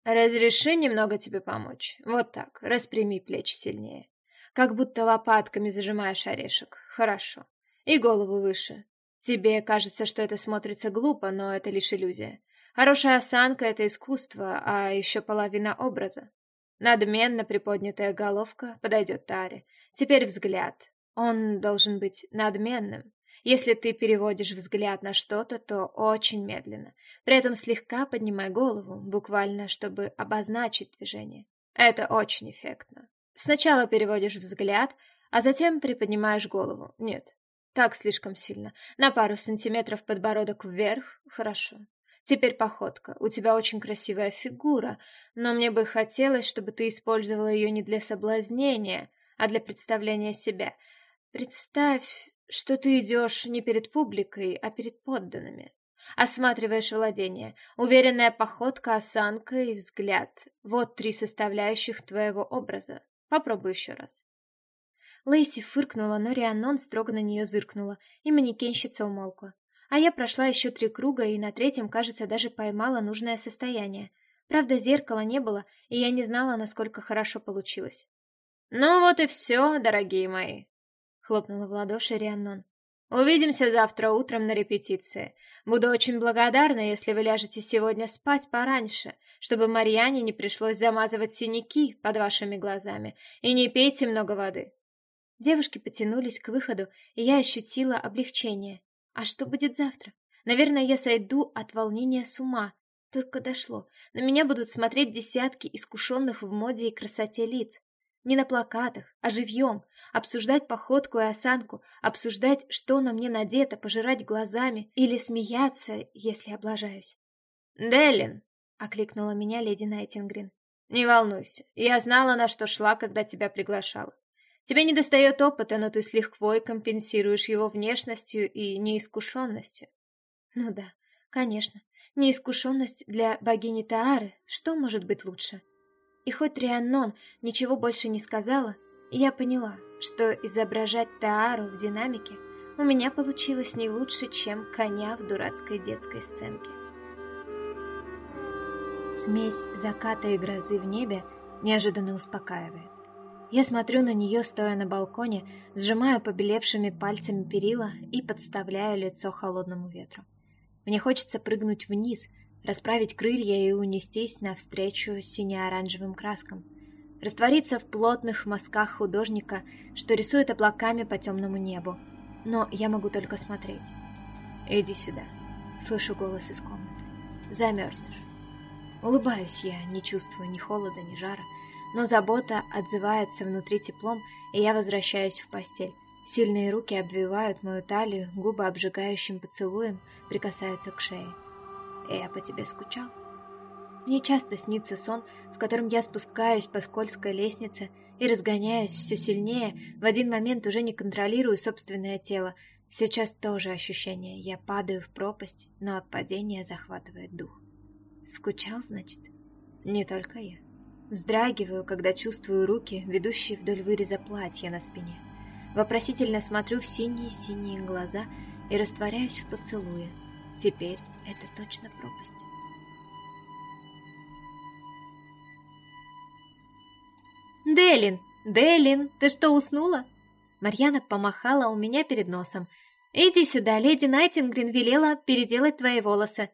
[SPEAKER 3] Разреши немного тебе помочь. Вот так, распрями плечи сильнее. Как будто лопатками зажимаешь орешек. Хорошо. И голову выше. Тебе кажется, что это смотрится глупо, но это лишь иллюзия. Хорошая осанка — это искусство, а еще половина образа. Надменно приподнятая головка подойдет Таре. Теперь взгляд. Он должен быть надменным. Если ты переводишь взгляд на что-то, то очень медленно. При этом слегка поднимай голову, буквально, чтобы обозначить движение. Это очень эффектно. Сначала переводишь взгляд, а затем приподнимаешь голову. Нет, так слишком сильно. На пару сантиметров подбородок вверх. Хорошо. Теперь походка. У тебя очень красивая фигура, но мне бы хотелось, чтобы ты использовала ее не для соблазнения, а для представления себя — Представь, что ты идешь не перед публикой, а перед подданными. Осматриваешь владение. Уверенная походка, осанка и взгляд. Вот три составляющих твоего образа. Попробуй еще раз.
[SPEAKER 2] Лейси фыркнула, но Рианон строго на нее зыркнула, и манекенщица умолкла. А я прошла еще три круга и на третьем, кажется, даже поймала нужное состояние. Правда, зеркала не было, и я не знала, насколько хорошо получилось.
[SPEAKER 3] «Ну вот и все, дорогие мои», хлопнула в ладоши Рианнон. Увидимся завтра утром на репетиции. Буду очень благодарна, если вы ляжете сегодня спать пораньше, чтобы Марьяне не пришлось замазывать синяки под вашими глазами, и не пейте много воды.
[SPEAKER 2] Девушки потянулись к выходу, и я ощутила облегчение. А что будет завтра? Наверное, я сойду от волнения с ума. Только дошло. На меня будут смотреть десятки искушенных в моде и красоте лиц. Не на плакатах, а живьем. Обсуждать походку и осанку, обсуждать, что на мне надето, пожирать глазами или смеяться, если облажаюсь.
[SPEAKER 3] «Деллин!»
[SPEAKER 2] — окликнула меня леди Найтингрин.
[SPEAKER 3] «Не волнуйся, я знала, на что шла, когда тебя приглашала. Тебе не достает опыта, но ты с лихвой компенсируешь его внешностью и неискушенностью».
[SPEAKER 2] «Ну да, конечно. Неискушенность для богини Таары, что может быть лучше?» И хоть Рианнон ничего больше не сказала, я поняла, что изображать Таару в динамике у меня получилось не лучше, чем коня в дурацкой детской сценке. Смесь заката и грозы в небе неожиданно успокаивает. Я смотрю на нее, стоя на балконе, сжимаю побелевшими пальцами перила и подставляю лицо холодному ветру. Мне хочется прыгнуть вниз, расправить крылья и унестись навстречу сине-оранжевым краскам, раствориться в плотных мазках художника, что рисует облаками по темному небу. Но я могу только смотреть. «Иди сюда», — слышу голос из комнаты. «Замерзнешь». Улыбаюсь я, не чувствую ни холода, ни жара, но забота отзывается внутри теплом, и я возвращаюсь в постель. Сильные руки обвивают мою талию, губы обжигающим поцелуем прикасаются к шее. Я по тебе скучал. Мне часто снится сон, в котором я спускаюсь по скользкой лестнице и разгоняюсь все сильнее, в один момент уже не контролирую собственное тело. Сейчас тоже ощущение. Я падаю в пропасть, но от падения захватывает дух. Скучал, значит? Не только я. Вздрагиваю, когда чувствую руки, ведущие вдоль выреза платья на спине. Вопросительно смотрю в синие-синие глаза и растворяюсь в поцелуе. Теперь это точно пропасть.
[SPEAKER 3] «Делин! Делин! Ты что, уснула?» Марьяна помахала у меня перед носом. «Иди сюда, леди Найтингрин велела переделать твои волосы».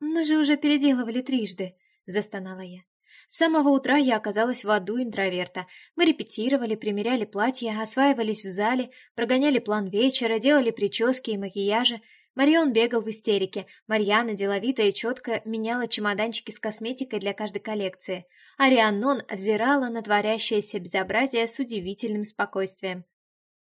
[SPEAKER 2] «Мы же уже переделывали трижды», — застонала я. С самого утра я оказалась в аду интроверта. Мы репетировали, примеряли платья, осваивались в зале, прогоняли план вечера, делали прически и макияжи. Марион бегал в истерике, Марьяна деловито и четко меняла чемоданчики с косметикой для каждой коллекции, а Рианнон взирала на творящееся безобразие с удивительным спокойствием.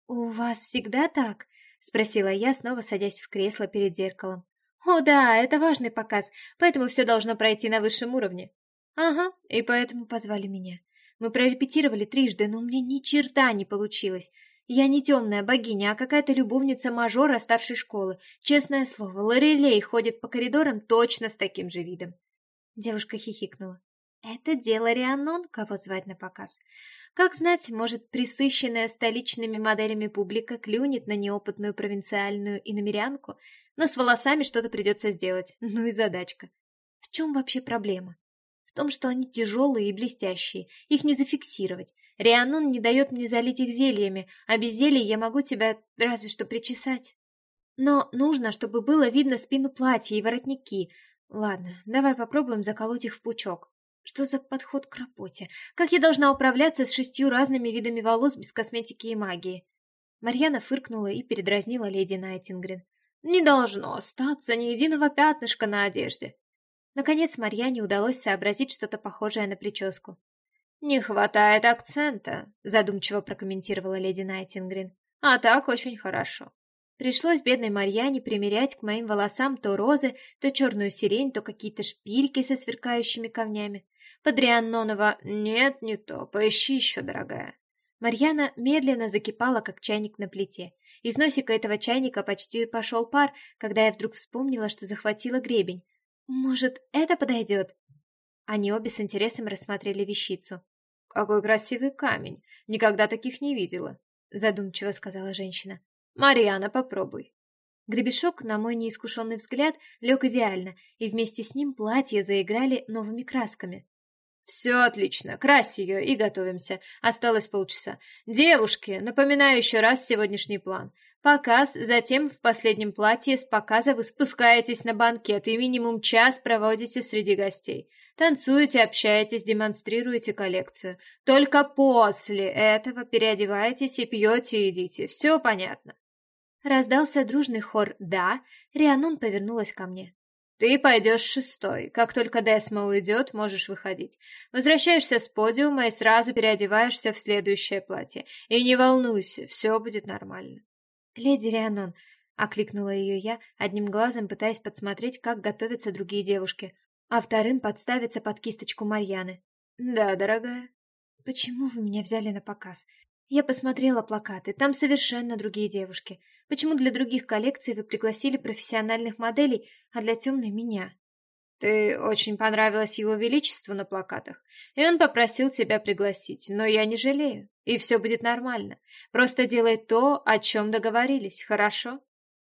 [SPEAKER 2] «У вас всегда так?» — спросила я, снова садясь в кресло перед зеркалом. «О да, это важный показ, поэтому все должно пройти на высшем уровне». «Ага, и поэтому позвали меня. Мы прорепетировали трижды, но у меня ни черта не получилось. Я не темная богиня, а какая-то любовница мажора старшей школы. Честное слово, Лорелей ходит по коридорам точно с таким же видом». Девушка хихикнула. «Это дело Рианон, кого звать на показ. Как знать, может, присыщенная столичными моделями публика клюнет на неопытную провинциальную иномерянку, но с волосами что-то придется сделать. Ну и задачка. В чем вообще проблема? В том, что они тяжелые и блестящие. Их не зафиксировать. Рианон не дает мне залить их зельями, а без зелий я могу тебя разве что причесать. Но нужно, чтобы было видно спину платья и воротники. Ладно, давай попробуем заколоть их в пучок. Что за подход к работе? Как я должна управляться с шестью разными видами волос без косметики и магии? Марьяна фыркнула и передразнила леди Найтингрен. Не должно остаться ни единого пятнышка на одежде. Наконец Марьяне удалось сообразить что-то похожее на прическу. «Не хватает акцента», — задумчиво прокомментировала леди Найтингрин. «А так очень хорошо». Пришлось бедной Марьяне примерять к моим волосам то розы, то черную сирень, то какие-то шпильки со сверкающими камнями. Подрианнонова «Нет, не то, поищи еще, дорогая». Марьяна медленно закипала, как чайник на плите. Из носика этого чайника почти пошел пар, когда я вдруг вспомнила, что захватила гребень. «Может, это подойдет?» Они обе с интересом рассмотрели вещицу. «Какой красивый камень! Никогда таких не видела!» задумчиво сказала женщина. «Марьяна, попробуй!» Гребешок, на мой неискушенный взгляд, лег идеально, и вместе с ним платья заиграли новыми красками. «Все отлично, крась ее и готовимся. Осталось полчаса. Девушки, напоминаю еще раз сегодняшний план. Показ, затем в последнем платье с показа вы спускаетесь на банкет и минимум час проводите среди гостей. Танцуете, общаетесь, демонстрируете коллекцию. Только после этого переодеваетесь и пьете и едите. Все понятно?» Раздался дружный хор «да», Рианон повернулась ко мне. Ты пойдешь шестой. Как только Десма уйдет, можешь выходить. Возвращаешься с подиума и сразу переодеваешься в следующее платье. И не волнуйся, все будет нормально. Леди Рианон, окликнула ее я, одним глазом пытаясь подсмотреть, как готовятся другие девушки, а вторым подставиться под кисточку Марьяны. Да, дорогая. Почему вы меня взяли на показ? Я посмотрела плакаты, там совершенно другие девушки. Почему для других коллекций вы пригласили профессиональных моделей, а для темной меня? Ты очень понравилась его величеству на плакатах, и он попросил тебя пригласить, но я не жалею, и все будет нормально. Просто делай то, о чем договорились, хорошо?»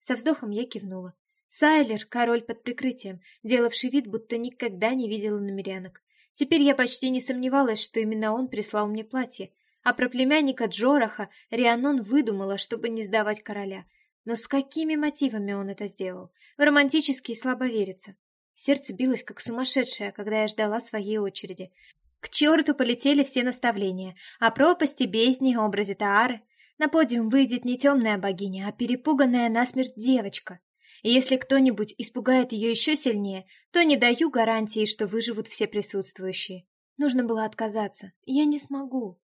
[SPEAKER 2] Со вздохом я кивнула. Сайлер — король под прикрытием, делавший вид, будто никогда не видела намерянок. Теперь я почти не сомневалась, что именно он прислал мне платье, а про племянника Джораха Рианон выдумала, чтобы не сдавать короля. Но с какими мотивами он это сделал? В романтически слабо верится. Сердце билось, как сумасшедшее, когда я ждала своей очереди. К черту полетели все наставления о пропасти, бездне, образе Таары. На подиум выйдет не темная богиня, а перепуганная насмерть девочка. И если кто-нибудь испугает ее еще сильнее, то не даю гарантии, что выживут все присутствующие. Нужно было отказаться. Я не смогу.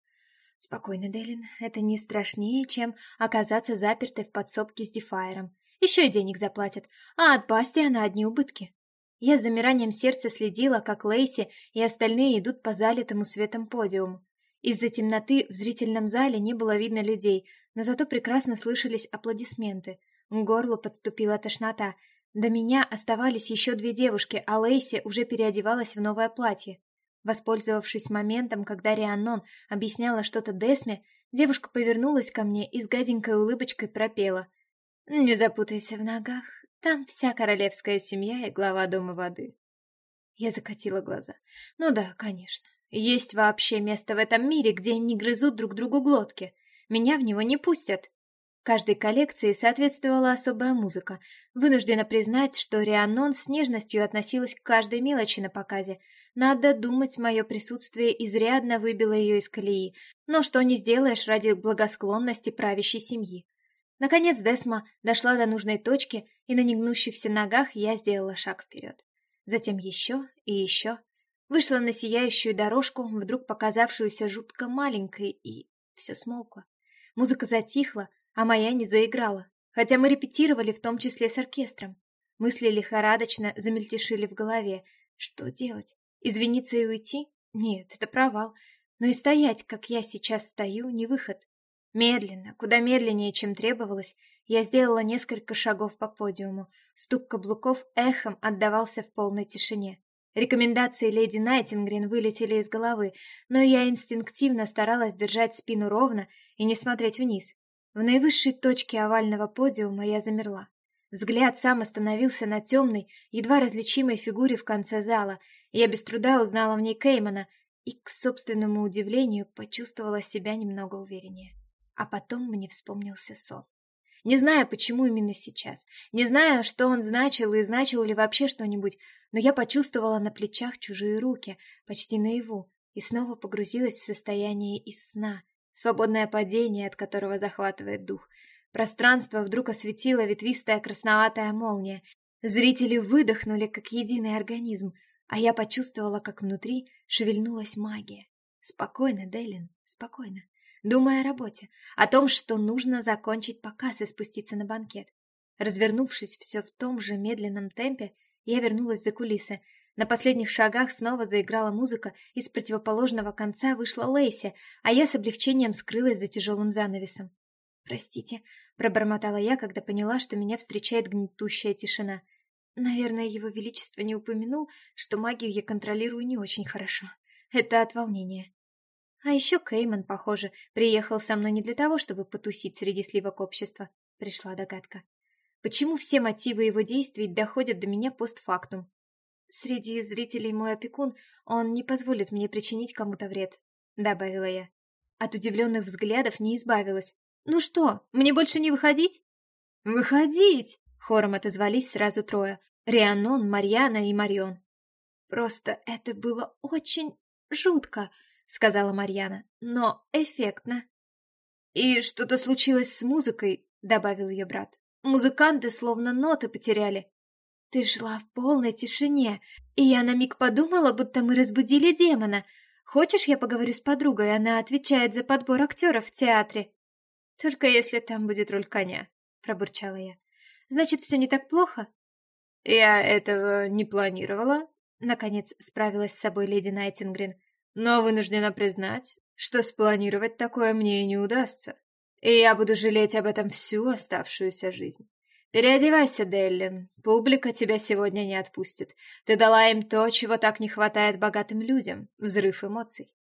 [SPEAKER 2] Спокойно, Делин, это не страшнее, чем оказаться запертой в подсобке с Дефайером. Еще и денег заплатят, а от Бастиана одни убытки. Я с замиранием сердца следила, как Лейси и остальные идут по залитому светом подиуму. Из-за темноты в зрительном зале не было видно людей, но зато прекрасно слышались аплодисменты. К горлу подступила тошнота. До меня оставались еще две девушки, а Лейси уже переодевалась в новое платье. Воспользовавшись моментом, когда Рианнон объясняла что-то Десме, девушка повернулась ко мне и с гаденькой улыбочкой пропела. «Не запутайся в ногах, там вся королевская семья и глава дома воды». Я закатила глаза. «Ну да, конечно. Есть вообще место в этом мире, где не грызут друг другу глотки. Меня в него не пустят». Каждой коллекции соответствовала особая музыка. Вынуждена признать, что Рианнон с нежностью относилась к каждой мелочи на показе, Надо думать, мое присутствие изрядно выбило ее из колеи, но что не сделаешь ради благосклонности правящей семьи. Наконец Десма дошла до нужной точки, и на негнущихся ногах я сделала шаг вперед. Затем еще и еще. Вышла на сияющую дорожку, вдруг показавшуюся жутко маленькой, и все смолкло. Музыка затихла, а моя не заиграла, хотя мы репетировали в том числе с оркестром. Мысли лихорадочно замельтешили в голове. Что делать? Извиниться и уйти? Нет, это провал. Но и стоять, как я сейчас стою, не выход. Медленно, куда медленнее, чем требовалось, я сделала несколько шагов по подиуму. Стук каблуков эхом отдавался в полной тишине. Рекомендации леди Найтингрен вылетели из головы, но я инстинктивно старалась держать спину ровно и не смотреть вниз. В наивысшей точке овального подиума я замерла. Взгляд сам остановился на темной, едва различимой фигуре в конце зала, я без труда узнала в ней Кеймана и, к собственному удивлению, почувствовала себя немного увереннее. А потом мне вспомнился сон. Не знаю, почему именно сейчас, не знаю, что он значил и значил ли вообще что-нибудь, но я почувствовала на плечах чужие руки, почти наяву, и снова погрузилась в состояние из сна, свободное падение, от которого захватывает дух, Пространство вдруг осветила ветвистая красноватая молния. Зрители выдохнули, как единый организм, а я почувствовала, как внутри шевельнулась магия. Спокойно, Дейлин, спокойно. Думая о работе, о том, что нужно закончить показ и спуститься на банкет. Развернувшись все в том же медленном темпе, я вернулась за кулисы. На последних шагах снова заиграла музыка, и с противоположного конца вышла Лейси, а я с облегчением скрылась за тяжелым занавесом. «Простите», — пробормотала я, когда поняла, что меня встречает гнетущая тишина. Наверное, его величество не упомянул, что магию я контролирую не очень хорошо. Это от волнения. А еще Кейман, похоже, приехал со мной не для того, чтобы потусить среди сливок общества. Пришла догадка. Почему все мотивы его действий доходят до меня постфактум? Среди зрителей мой опекун, он не позволит мне причинить кому-то вред, добавила я. От удивленных взглядов не избавилась. «Ну что, мне больше не выходить?» «Выходить!» — хором отозвались сразу трое. Рианон, Марьяна и Марион. «Просто это было очень жутко», — сказала Марьяна, — «но эффектно». «И что-то случилось с музыкой», — добавил ее брат. «Музыканты словно ноты потеряли». «Ты шла в полной тишине, и я на миг подумала, будто мы разбудили демона. Хочешь, я поговорю с подругой, она отвечает за подбор актеров в театре?» «Только если там будет роль коня», — пробурчала я. «Значит, все не так плохо?» «Я этого не планировала», — наконец справилась с собой леди Найтингрин. «Но вынуждена признать, что спланировать такое мне и не удастся. И я буду жалеть об этом всю оставшуюся жизнь. Переодевайся, Делли. Публика тебя сегодня не отпустит. Ты дала им то, чего так не хватает богатым людям — взрыв эмоций.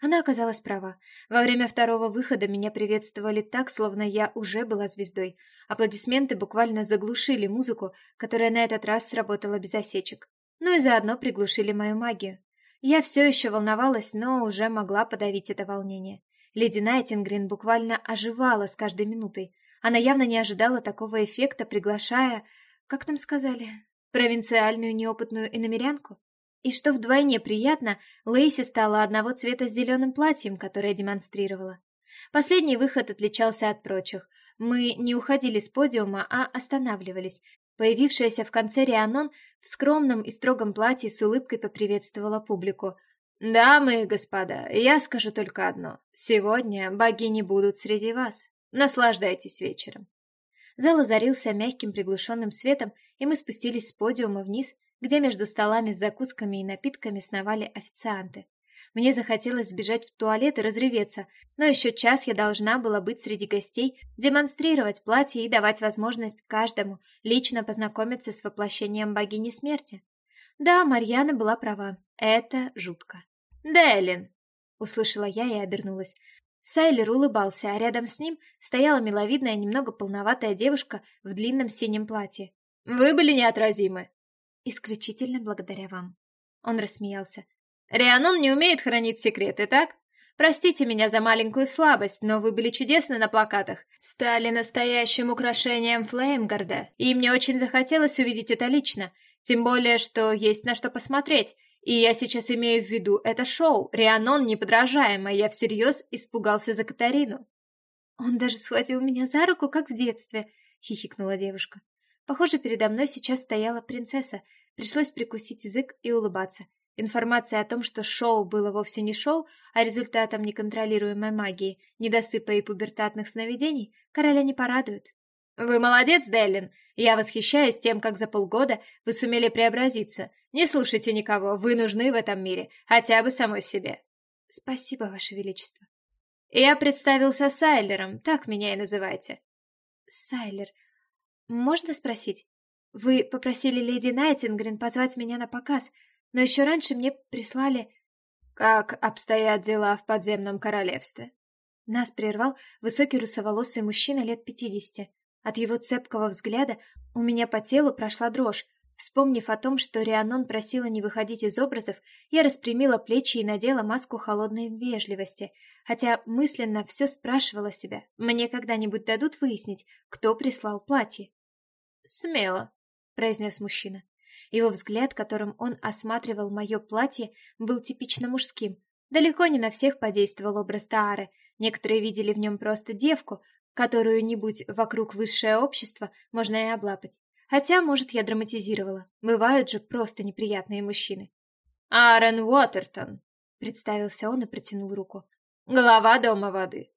[SPEAKER 2] Она оказалась права. Во время второго выхода меня приветствовали так, словно я уже была звездой. Аплодисменты буквально заглушили музыку, которая на этот раз сработала без осечек. Ну и заодно приглушили мою магию. Я все еще волновалась, но уже могла подавить это волнение. Леди Найтингрин буквально оживала с каждой минутой. Она явно не ожидала такого эффекта, приглашая, как там сказали, провинциальную неопытную иномерянку. И что вдвойне приятно, Лейси стала одного цвета с зеленым платьем, которое демонстрировала. Последний выход отличался от прочих. Мы не уходили с подиума, а останавливались. Появившаяся в конце Рианон в скромном и строгом платье с улыбкой поприветствовала публику. «Дамы и господа, я скажу только одно. Сегодня богини будут среди вас. Наслаждайтесь вечером». Зал озарился мягким приглушенным светом, и мы спустились с подиума вниз где между столами с закусками и напитками сновали официанты. Мне захотелось сбежать в туалет и разреветься, но еще час я должна была быть среди гостей, демонстрировать платье и давать возможность каждому лично познакомиться с воплощением богини смерти. Да, Марьяна была права. Это жутко. «Делин!» — услышала я и обернулась. Сайлер улыбался, а рядом с ним стояла миловидная, немного полноватая девушка в длинном синем платье. «Вы были неотразимы!» Исключительно благодаря вам. Он рассмеялся. Рианон не умеет хранить секреты, так? Простите меня за маленькую слабость, но вы были чудесны на плакатах. Стали настоящим украшением Флеймгарда, и мне очень захотелось увидеть это лично. Тем более, что есть на что посмотреть.
[SPEAKER 3] И я сейчас имею в виду это шоу. Рианон неподражаемая. Я всерьез испугался за Катарину.
[SPEAKER 2] Он даже схватил меня за руку, как в детстве, хихикнула девушка. Похоже, передо мной сейчас стояла принцесса. Пришлось прикусить язык и улыбаться. Информация о том, что шоу было вовсе не шоу, а результатом неконтролируемой магии, недосыпа и пубертатных сновидений, короля не порадует.
[SPEAKER 3] «Вы молодец, Деллин! Я восхищаюсь тем, как за полгода вы сумели преобразиться. Не слушайте никого, вы нужны в этом мире, хотя бы самой себе».
[SPEAKER 2] «Спасибо, Ваше Величество».
[SPEAKER 3] «Я представился Сайлером, так меня и называйте».
[SPEAKER 2] «Сайлер, можно спросить? Вы попросили леди Найтингрен позвать меня на показ, но еще раньше мне прислали...
[SPEAKER 3] Как обстоят дела в подземном королевстве?
[SPEAKER 2] Нас прервал высокий русоволосый мужчина лет пятидесяти. От его цепкого взгляда у меня по телу прошла дрожь. Вспомнив о том, что Рианон просила не выходить из образов, я распрямила плечи и надела маску холодной вежливости, хотя мысленно все спрашивала себя, мне когда-нибудь дадут выяснить, кто прислал платье.
[SPEAKER 3] «Смело», — произнес мужчина.
[SPEAKER 2] Его взгляд, которым он осматривал мое платье, был типично мужским. Далеко не на всех подействовал образ Таары. Некоторые видели в нем просто девку, которую, не будь вокруг высшее общество, можно и облапать. Хотя, может, я драматизировала. Бывают же просто неприятные мужчины.
[SPEAKER 3] «Аарон Уотертон», —
[SPEAKER 2] представился он и протянул руку.
[SPEAKER 3] «Глава Дома воды».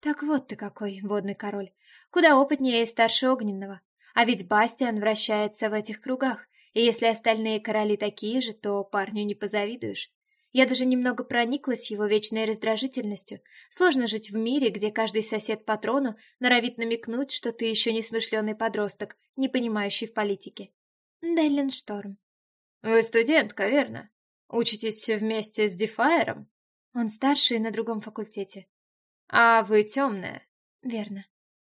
[SPEAKER 2] «Так вот ты какой, водный король. Куда опытнее и старше Огненного. А ведь Бастиан вращается в этих кругах, и если остальные короли такие же, то парню не позавидуешь. Я даже немного прониклась его вечной раздражительностью. Сложно жить в мире, где каждый сосед по трону норовит намекнуть, что ты еще не смышленый подросток, не понимающий в политике. Деллин Шторм.
[SPEAKER 3] Вы студентка, верно? Учитесь вместе с Дефайером?
[SPEAKER 2] Он старший на другом факультете.
[SPEAKER 3] А вы темная?
[SPEAKER 2] Верно.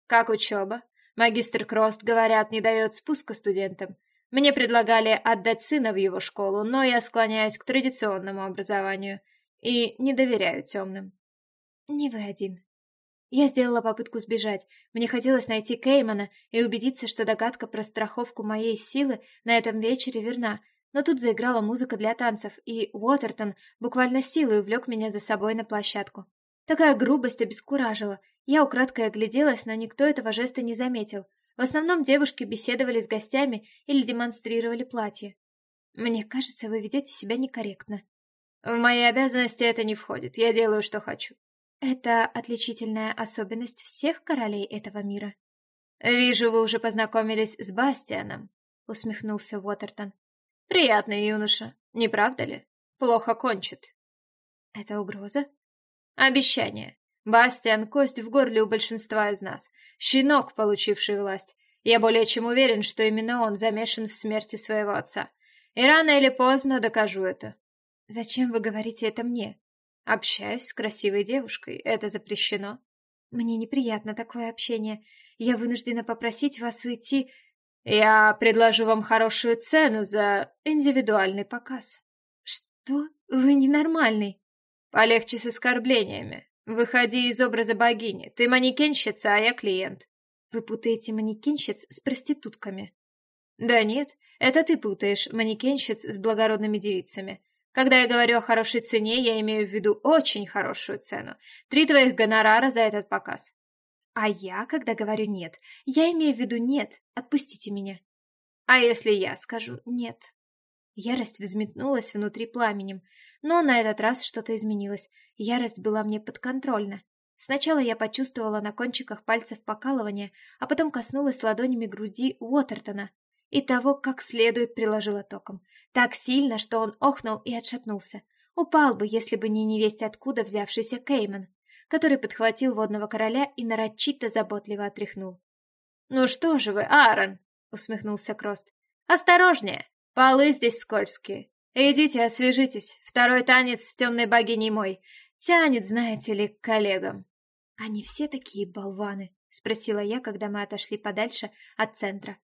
[SPEAKER 3] Как учеба? Магистр Крост, говорят, не дает спуска студентам. Мне предлагали отдать сына в его школу, но я склоняюсь к традиционному образованию и не доверяю темным.
[SPEAKER 2] Не вы один. Я сделала попытку сбежать. Мне хотелось найти Кеймана и убедиться, что догадка про страховку моей силы на этом вечере верна. Но тут заиграла музыка для танцев, и Уотертон буквально силой увлек меня за собой на площадку. Такая грубость обескуражила. Я украдкой огляделась, но никто этого жеста не заметил. В основном девушки беседовали с гостями или демонстрировали платье. Мне кажется, вы ведете себя некорректно.
[SPEAKER 3] В мои обязанности это не входит. Я делаю, что хочу.
[SPEAKER 2] Это отличительная особенность всех королей этого мира.
[SPEAKER 3] Вижу, вы уже познакомились с Бастианом, усмехнулся Уотертон. Приятный юноша, не правда ли? Плохо кончит.
[SPEAKER 2] Это угроза?
[SPEAKER 3] Обещание. Бастиан — кость в горле у большинства из нас. Щенок, получивший власть. Я более чем уверен, что именно он замешан в смерти своего отца. И рано или поздно докажу это.
[SPEAKER 2] Зачем вы говорите это мне?
[SPEAKER 3] Общаюсь с красивой девушкой. Это запрещено.
[SPEAKER 2] Мне неприятно такое общение. Я вынуждена попросить вас уйти.
[SPEAKER 3] Я предложу вам хорошую цену за индивидуальный показ.
[SPEAKER 2] Что? Вы ненормальный.
[SPEAKER 3] Полегче с оскорблениями. Выходи из образа богини. Ты манекенщица, а я клиент.
[SPEAKER 2] Вы путаете манекенщиц с проститутками.
[SPEAKER 3] Да нет, это ты путаешь манекенщиц с благородными девицами. Когда я говорю о хорошей цене, я имею в виду очень хорошую цену. Три твоих гонорара за этот показ.
[SPEAKER 2] А я, когда говорю «нет», я имею в виду «нет», отпустите меня.
[SPEAKER 3] А если я скажу «нет»?
[SPEAKER 2] Ярость взметнулась внутри пламенем, но на этот раз что-то изменилось. Ярость была мне подконтрольна. Сначала я почувствовала на кончиках пальцев покалывание, а потом коснулась ладонями груди Уотертона и того, как следует приложила током. Так сильно, что он охнул и отшатнулся. Упал бы, если бы не невесть откуда взявшийся Кейман, который подхватил водного короля и нарочито заботливо отряхнул.
[SPEAKER 3] «Ну что же вы, Аарон!» — усмехнулся Крост. «Осторожнее! Полы здесь скользкие. Идите, освежитесь. Второй танец с темной богиней мой. Тянет, знаете ли, к коллегам».
[SPEAKER 2] «Они все такие болваны?» — спросила я, когда мы отошли подальше от центра.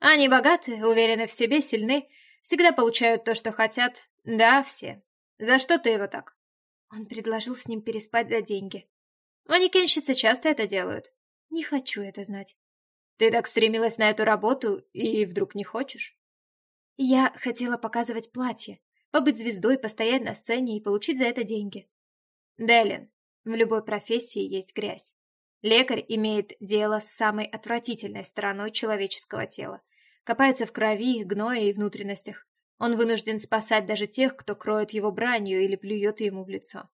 [SPEAKER 3] «Они богаты, уверены в себе, сильны, всегда получают то, что хотят. Да, все. За что ты его так?»
[SPEAKER 2] Он предложил с ним переспать за деньги.
[SPEAKER 3] Манекенщицы часто это делают.
[SPEAKER 2] Не хочу это знать.
[SPEAKER 3] Ты так стремилась на эту работу и вдруг не хочешь?
[SPEAKER 2] Я хотела показывать платье. побыть звездой, постоять на сцене и получить за это деньги. Делин, в любой профессии есть грязь. Лекарь имеет дело с самой отвратительной стороной человеческого тела. Копается в крови, гное и внутренностях. Он вынужден спасать даже тех, кто кроет его бранью или плюет ему в лицо.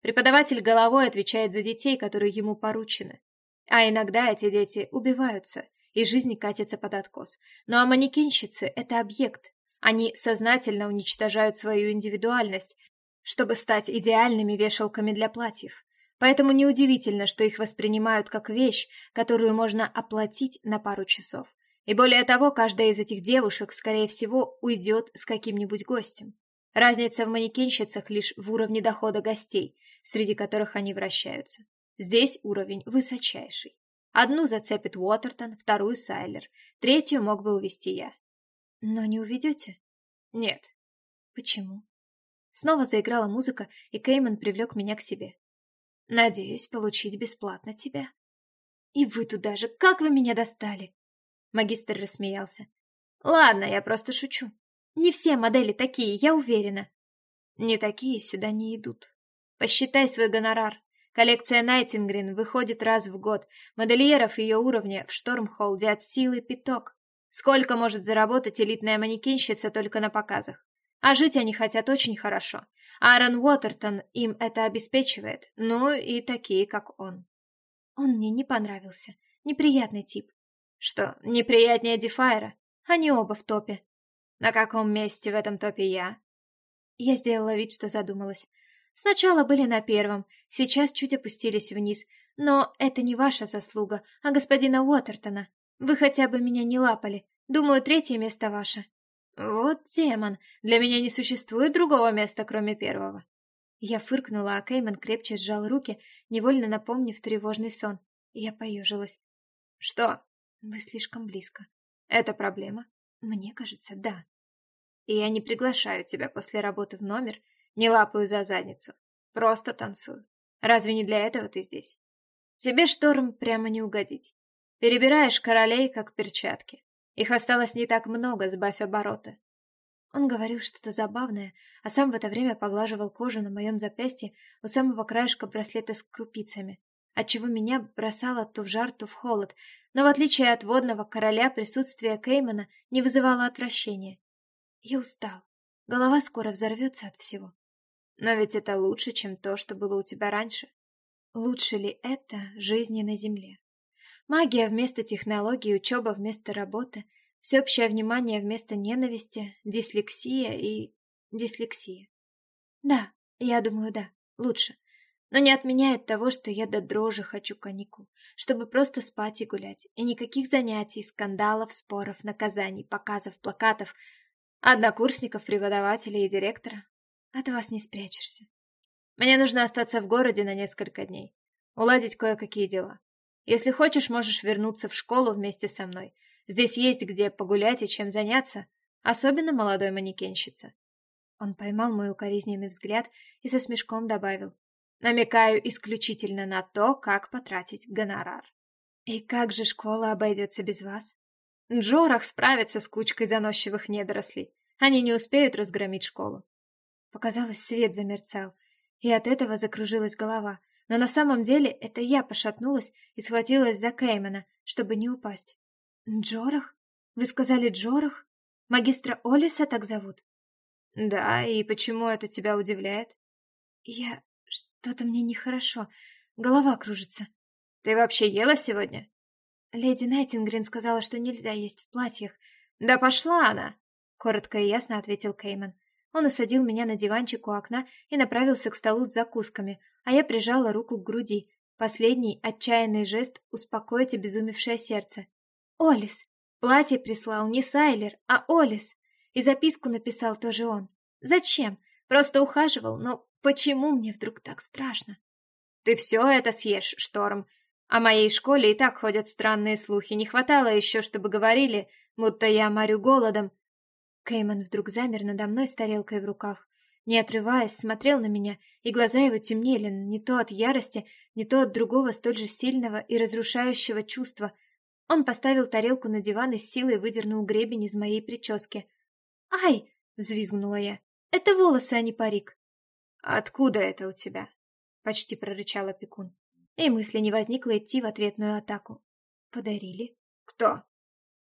[SPEAKER 2] Преподаватель головой отвечает за детей, которые ему поручены. А иногда эти дети убиваются, и жизнь катится под откос. Ну а манекенщицы — это объект. Они сознательно уничтожают свою индивидуальность, чтобы стать идеальными вешалками для платьев. Поэтому неудивительно, что их воспринимают как вещь, которую можно оплатить на пару часов. И более того, каждая из этих девушек, скорее всего, уйдет с каким-нибудь гостем. Разница в манекенщицах лишь в уровне дохода гостей, среди которых они вращаются. Здесь уровень высочайший. Одну зацепит Уотертон, вторую Сайлер, третью мог бы увести я. Но не уведете? Нет. Почему? Снова заиграла музыка, и Кейман привлек меня к себе. Надеюсь получить бесплатно тебя. И вы туда же, как вы меня достали? Магистр рассмеялся. Ладно, я просто шучу. Не все модели такие, я уверена. Не такие сюда не идут. Посчитай свой гонорар. Коллекция Найтингрин выходит раз в год. Модельеров ее уровня в Штормхолде от силы пяток. Сколько может заработать элитная манекенщица только на показах? А жить они хотят очень хорошо. Аарон Уотертон им это обеспечивает. Ну и такие, как он. Он мне не понравился. Неприятный тип. Что, неприятнее Дефайра? Они оба в топе. На каком месте в этом топе я? Я сделала вид, что задумалась. Сначала были на первом, сейчас чуть опустились вниз. Но это не ваша заслуга, а господина Уотертона. Вы хотя бы меня не лапали. Думаю, третье место ваше. Вот демон, для меня не существует другого места, кроме первого. Я фыркнула, а Кейман крепче сжал руки, невольно напомнив тревожный сон. Я поежилась. Что? Вы слишком близко. Это проблема? Мне кажется, да. И я не приглашаю тебя после работы в номер, не лапаю за задницу. Просто танцую. Разве не для этого ты здесь? Тебе, Шторм, прямо не угодить. Перебираешь королей, как перчатки. Их осталось не так много, сбавь обороты. Он говорил что-то забавное, а сам в это время поглаживал кожу на моем запястье у самого краешка браслета с крупицами, отчего меня бросало то в жар, то в холод, но в отличие от водного короля присутствие Кеймана не вызывало отвращения. Я устал. Голова скоро взорвется от всего. Но ведь это лучше, чем то, что было у тебя раньше. Лучше ли это жизни на земле? Магия вместо технологий, учеба вместо работы, всеобщее внимание вместо ненависти, дислексия и... дислексия. Да, я думаю, да, лучше. Но не отменяет того, что я до дрожи хочу каникул, чтобы просто спать и гулять, и никаких занятий, скандалов, споров, наказаний, показов, плакатов, однокурсников, преподавателей и директора. От вас не спрячешься. Мне нужно остаться в городе на несколько дней, уладить кое-какие дела. Если хочешь, можешь вернуться в школу вместе со мной. Здесь есть где погулять и чем заняться, особенно молодой манекенщице. Он поймал мой укоризненный взгляд и со смешком добавил. Намекаю исключительно на то, как потратить гонорар. И как же школа обойдется без вас? Джорах справится с кучкой заносчивых недорослей. Они не успеют разгромить школу. Показалось, свет замерцал, и от этого закружилась голова. Но на самом деле это я пошатнулась и схватилась за Кеймана, чтобы не упасть. «Джорах? Вы сказали Джорах? Магистра Олиса так зовут?» «Да, и почему это тебя удивляет?» «Я... что-то мне нехорошо. Голова кружится». «Ты вообще ела сегодня?» Леди Найтингрин сказала, что нельзя есть в платьях. «Да пошла она!» — коротко и ясно ответил Кейман. Он усадил меня на диванчик у окна и направился к столу с закусками, а я прижала руку к груди. Последний отчаянный жест успокоить обезумевшее сердце. «Олис!» Платье прислал не Сайлер, а Олис. И записку написал тоже он. Зачем? Просто ухаживал, но почему мне вдруг так страшно? Ты все это съешь, Шторм. О моей школе и так ходят странные слухи. Не хватало еще, чтобы говорили, будто я морю голодом. Кейман вдруг замер надо мной с тарелкой в руках не отрываясь, смотрел на меня, и глаза его темнели не то от ярости, не то от другого столь же сильного и разрушающего чувства. Он поставил тарелку на диван и с силой выдернул гребень из моей прически. «Ай!» — взвизгнула я. Это волосы, а не парик.
[SPEAKER 3] Откуда это у тебя? Почти прорычал опекун.
[SPEAKER 2] И мысли не возникло идти в ответную атаку. Подарили.
[SPEAKER 3] Кто?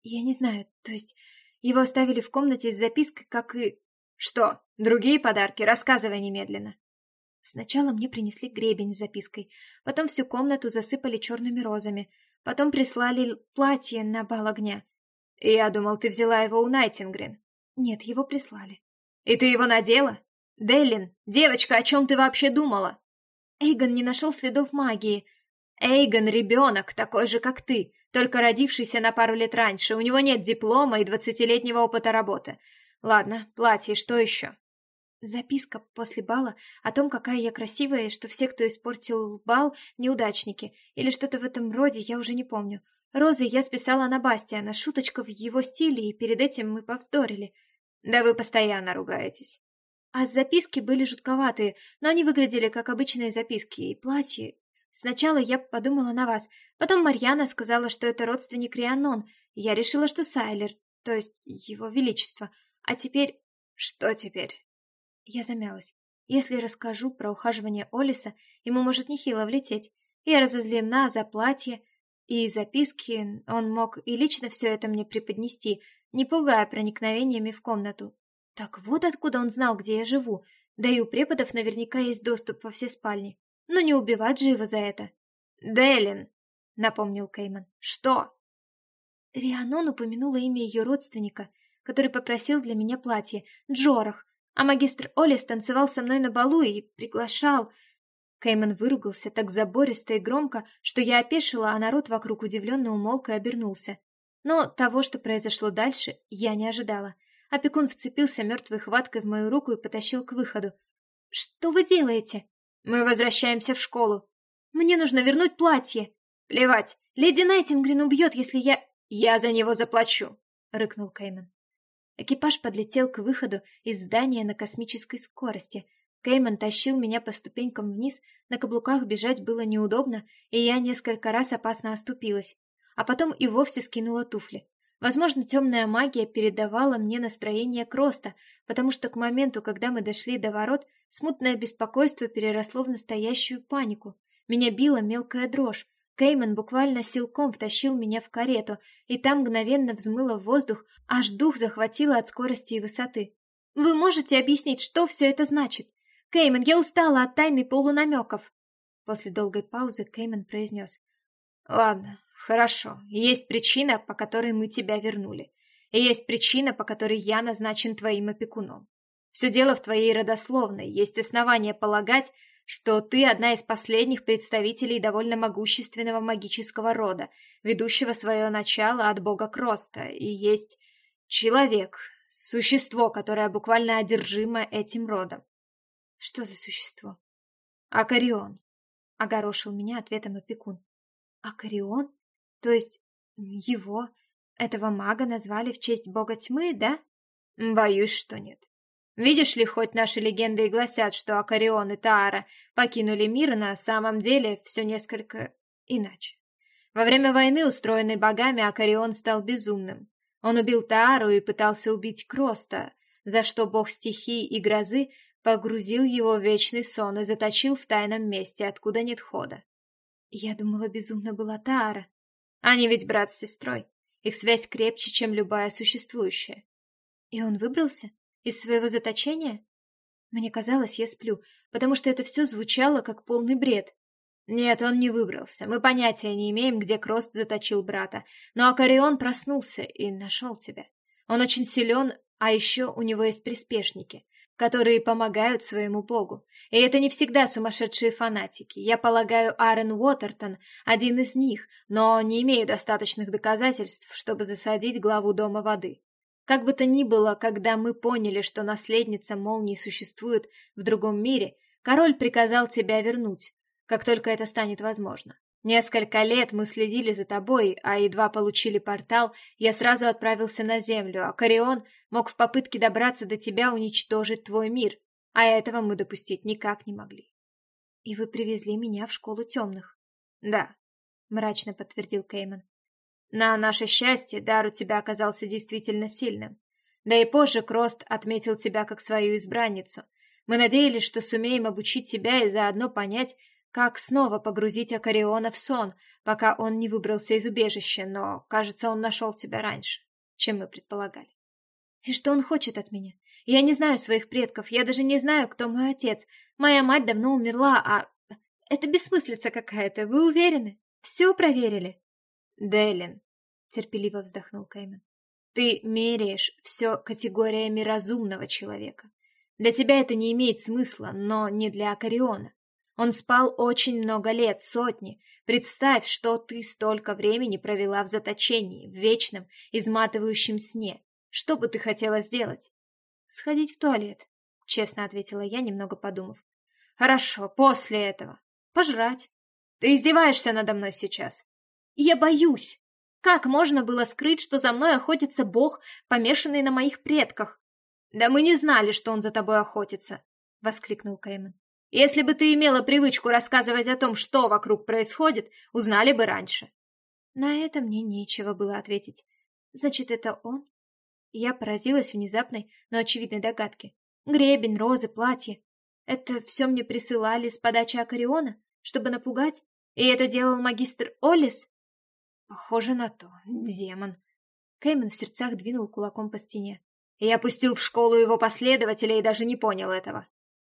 [SPEAKER 2] Я не знаю, то есть его оставили в комнате с запиской, как и...
[SPEAKER 3] Что? Другие подарки? Рассказывай немедленно.
[SPEAKER 2] Сначала мне принесли гребень с запиской, потом всю комнату засыпали черными розами, потом прислали платье на бал огня.
[SPEAKER 3] Я думал, ты взяла его у Найтингрин.
[SPEAKER 2] Нет, его прислали.
[SPEAKER 3] И ты его надела? Деллин, девочка, о чем ты вообще думала?
[SPEAKER 2] Эйгон не нашел следов магии.
[SPEAKER 3] Эйгон ребенок, такой же, как ты, только родившийся на пару лет раньше. У него нет диплома и двадцатилетнего опыта работы. Ладно, платье, что еще?
[SPEAKER 2] Записка после бала о том, какая я красивая, и что все, кто испортил бал, неудачники, или что-то в этом роде, я уже не помню. Розы я списала на Бастиана, шуточка в его стиле, и перед этим мы повздорили.
[SPEAKER 3] Да вы постоянно ругаетесь.
[SPEAKER 2] А записки были жутковатые, но они выглядели как обычные записки, и платье... Сначала я подумала на вас, потом Марьяна сказала, что это родственник Рианон, я решила, что Сайлер, то есть его величество, а теперь...
[SPEAKER 3] Что теперь?
[SPEAKER 2] Я замялась. Если расскажу про ухаживание Олиса, ему может нехило влететь. Я разозлена за платье и записки, он мог и лично все это мне преподнести, не пугая проникновениями в комнату. Так вот откуда он знал, где я живу. Да и у преподов наверняка есть доступ во все спальни. Но не убивать же его за это.
[SPEAKER 3] «Делин!» — напомнил Кейман. «Что?»
[SPEAKER 2] Рианон упомянула имя ее родственника, который попросил для меня платье, Джорах, а магистр Олис танцевал со мной на балу и приглашал... Кейман выругался так забористо и громко, что я опешила, а народ вокруг удивленно умолк и обернулся. Но того, что произошло дальше, я не ожидала. Опекун вцепился мертвой хваткой в мою руку и потащил к выходу. «Что вы делаете?»
[SPEAKER 3] «Мы возвращаемся в школу».
[SPEAKER 2] «Мне нужно вернуть платье».
[SPEAKER 3] «Плевать,
[SPEAKER 2] леди Найтингрин убьет, если я...»
[SPEAKER 3] «Я за него заплачу», — рыкнул Кейман.
[SPEAKER 2] Экипаж подлетел к выходу из здания на космической скорости. Кейман тащил меня по ступенькам вниз, на каблуках бежать было неудобно, и я несколько раз опасно оступилась. А потом и вовсе скинула туфли. Возможно, темная магия передавала мне настроение Кроста, потому что к моменту, когда мы дошли до ворот, смутное беспокойство переросло в настоящую панику. Меня била мелкая дрожь, Кейман буквально силком втащил меня в карету, и там мгновенно взмыло в воздух, аж дух захватило от скорости и высоты. «Вы можете объяснить, что все это значит? Кейман, я устала от тайны полунамеков!» После долгой паузы Кейман произнес.
[SPEAKER 3] «Ладно, хорошо. Есть причина, по которой мы тебя вернули. И есть причина, по которой я назначен твоим опекуном. Все дело в твоей родословной. Есть основания полагать, что ты одна из последних представителей довольно могущественного магического рода, ведущего свое начало от бога Кроста, и есть человек, существо, которое буквально одержимо этим родом.
[SPEAKER 2] Что за существо?
[SPEAKER 3] Акарион.
[SPEAKER 2] Огорошил меня ответом опекун. Акарион? То есть его, этого мага назвали в честь бога тьмы, да?
[SPEAKER 3] Боюсь, что нет. Видишь ли, хоть наши легенды и гласят, что Акарион и Таара покинули мир, на самом деле все несколько иначе. Во время войны, устроенной богами, Акарион стал безумным. Он убил Таару и пытался убить Кроста, за что бог стихий и грозы погрузил его в вечный сон и заточил в тайном месте, откуда нет хода.
[SPEAKER 2] Я думала, безумно была Таара.
[SPEAKER 3] Они ведь брат с сестрой. Их связь крепче, чем любая существующая.
[SPEAKER 2] И он выбрался? Из своего заточения? Мне казалось, я сплю, потому что это все звучало как полный бред.
[SPEAKER 3] Нет, он не выбрался. Мы понятия не имеем, где Крост заточил брата. Но Акарион проснулся и нашел тебя. Он очень силен, а еще у него есть приспешники, которые помогают своему богу. И это не всегда сумасшедшие фанатики. Я полагаю, Аарон Уотертон один из них, но не имею достаточных доказательств, чтобы засадить главу Дома воды. Как бы то ни было, когда мы поняли, что наследница молнии существует в другом мире, король приказал тебя вернуть, как только это станет возможно. Несколько лет мы следили за тобой, а едва получили портал, я сразу отправился на землю, а Корион мог в попытке добраться до тебя уничтожить твой мир, а этого мы допустить никак не могли.
[SPEAKER 2] И вы привезли меня в школу темных?
[SPEAKER 3] Да, мрачно подтвердил Кейман. На наше счастье, дар у тебя оказался действительно сильным. Да и позже Крост отметил тебя как свою избранницу. Мы надеялись, что сумеем обучить тебя и заодно понять, как снова погрузить Акариона в сон, пока он не выбрался из убежища, но, кажется, он нашел тебя раньше, чем мы предполагали.
[SPEAKER 2] И что он хочет от меня? Я не знаю своих предков, я даже не знаю, кто мой отец. Моя мать давно умерла, а... Это бессмыслица какая-то, вы уверены? Все проверили?
[SPEAKER 3] Делин, терпеливо вздохнул Кэймен. Ты меряешь все категориями разумного человека. Для тебя это не имеет смысла, но не для Акариона. Он спал очень много лет, сотни. Представь, что ты столько времени провела в заточении, в вечном, изматывающем сне. Что бы ты хотела сделать?
[SPEAKER 2] Сходить в туалет, честно ответила я, немного подумав.
[SPEAKER 3] Хорошо, после этого. Пожрать. Ты издеваешься надо мной сейчас.
[SPEAKER 2] Я боюсь. Как можно было скрыть, что за мной охотится бог, помешанный на моих предках?
[SPEAKER 3] Да мы не знали, что он за тобой охотится, воскликнул Кейман. Если бы ты имела привычку рассказывать о том, что вокруг происходит, узнали бы раньше.
[SPEAKER 2] На это мне нечего было ответить. Значит, это он? Я поразилась внезапной, но очевидной догадке. Гребень, розы, платье. Это все мне присылали с подачи Акариона, чтобы напугать? И это делал магистр Олис?
[SPEAKER 3] Похоже на то. Демон.
[SPEAKER 2] Кейман в сердцах двинул кулаком по стене.
[SPEAKER 3] Я пустил в школу его последователя и даже не понял этого.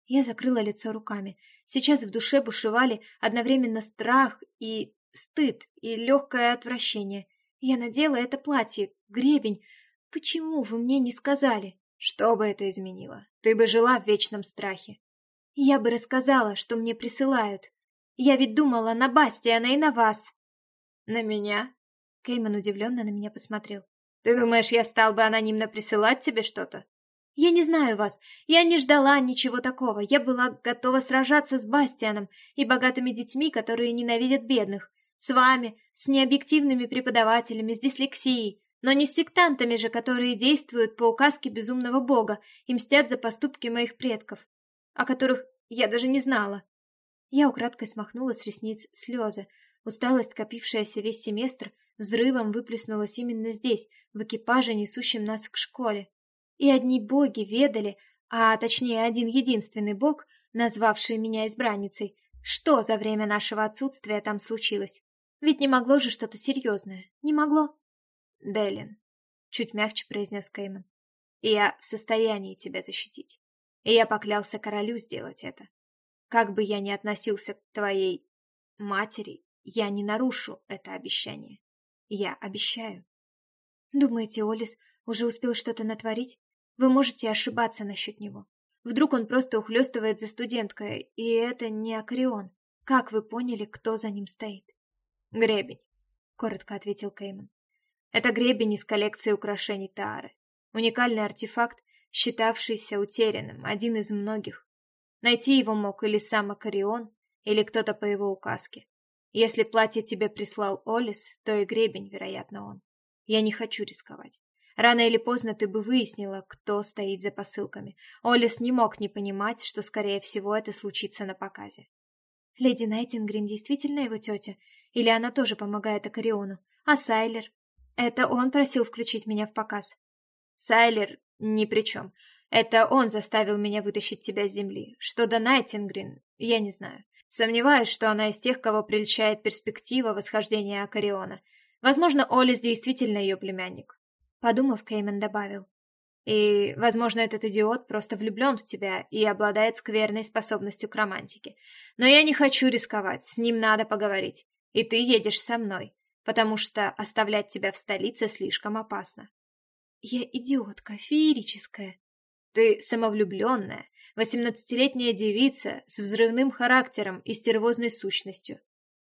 [SPEAKER 2] Я закрыла лицо руками. Сейчас в душе бушевали одновременно страх и стыд, и легкое отвращение. Я надела это платье, гребень. Почему вы мне не сказали?
[SPEAKER 3] Что бы это изменило? Ты бы жила в вечном страхе.
[SPEAKER 2] Я бы рассказала, что мне присылают. Я ведь думала на Бастиана и на вас.
[SPEAKER 3] На меня?
[SPEAKER 2] Кейман удивленно на меня посмотрел.
[SPEAKER 3] Ты думаешь, я стал бы анонимно присылать тебе что-то?
[SPEAKER 2] Я не знаю вас. Я не ждала ничего такого. Я была готова сражаться с Бастианом и богатыми детьми, которые ненавидят бедных. С вами, с необъективными преподавателями, с дислексией. Но не с сектантами же, которые действуют по указке безумного бога и мстят за поступки моих предков, о которых я даже не знала. Я украдкой смахнула с ресниц слезы. Усталость, копившаяся весь семестр, взрывом выплеснулась именно здесь, в экипаже, несущем нас к школе. И одни боги ведали, а точнее один единственный бог, назвавший меня избранницей, что за время нашего отсутствия там случилось. Ведь не могло же что-то серьезное. Не могло.
[SPEAKER 3] Делин, чуть мягче произнес Кейман, я в состоянии тебя защитить. И я поклялся королю сделать это. Как бы я ни относился к твоей матери, я не нарушу это обещание. Я обещаю.
[SPEAKER 2] Думаете, Олис уже успел что-то натворить? Вы можете ошибаться насчет него. Вдруг он просто ухлёстывает за студенткой, и это не Акарион. Как вы поняли, кто за ним стоит?
[SPEAKER 3] Гребень, коротко ответил Кейман. Это гребень из коллекции украшений Таары. Уникальный артефакт, считавшийся утерянным, один из многих. Найти его мог или сам Акарион, или кто-то по его указке. Если платье тебе прислал Олис, то и гребень, вероятно, он. Я не хочу рисковать. Рано или поздно ты бы выяснила, кто стоит за посылками. Олис не мог не понимать, что, скорее всего, это случится на показе.
[SPEAKER 2] Леди Найтингрин действительно его тетя? Или она тоже помогает Акариону? А Сайлер? Это он просил включить меня в показ.
[SPEAKER 3] Сайлер ни при чем. Это он заставил меня вытащить тебя с земли. Что до Найтингрин, я не знаю. Сомневаюсь, что она из тех, кого прельщает перспектива восхождения Акариона. Возможно, Олис действительно ее племянник.
[SPEAKER 2] Подумав, Кеймен добавил.
[SPEAKER 3] И, возможно, этот идиот просто влюблен в тебя и обладает скверной способностью к романтике. Но я не хочу рисковать, с ним надо поговорить. И ты едешь со мной, потому что оставлять тебя в столице слишком опасно.
[SPEAKER 2] Я идиотка, феерическая.
[SPEAKER 3] Ты самовлюбленная, восемнадцатилетняя девица с взрывным характером и стервозной сущностью.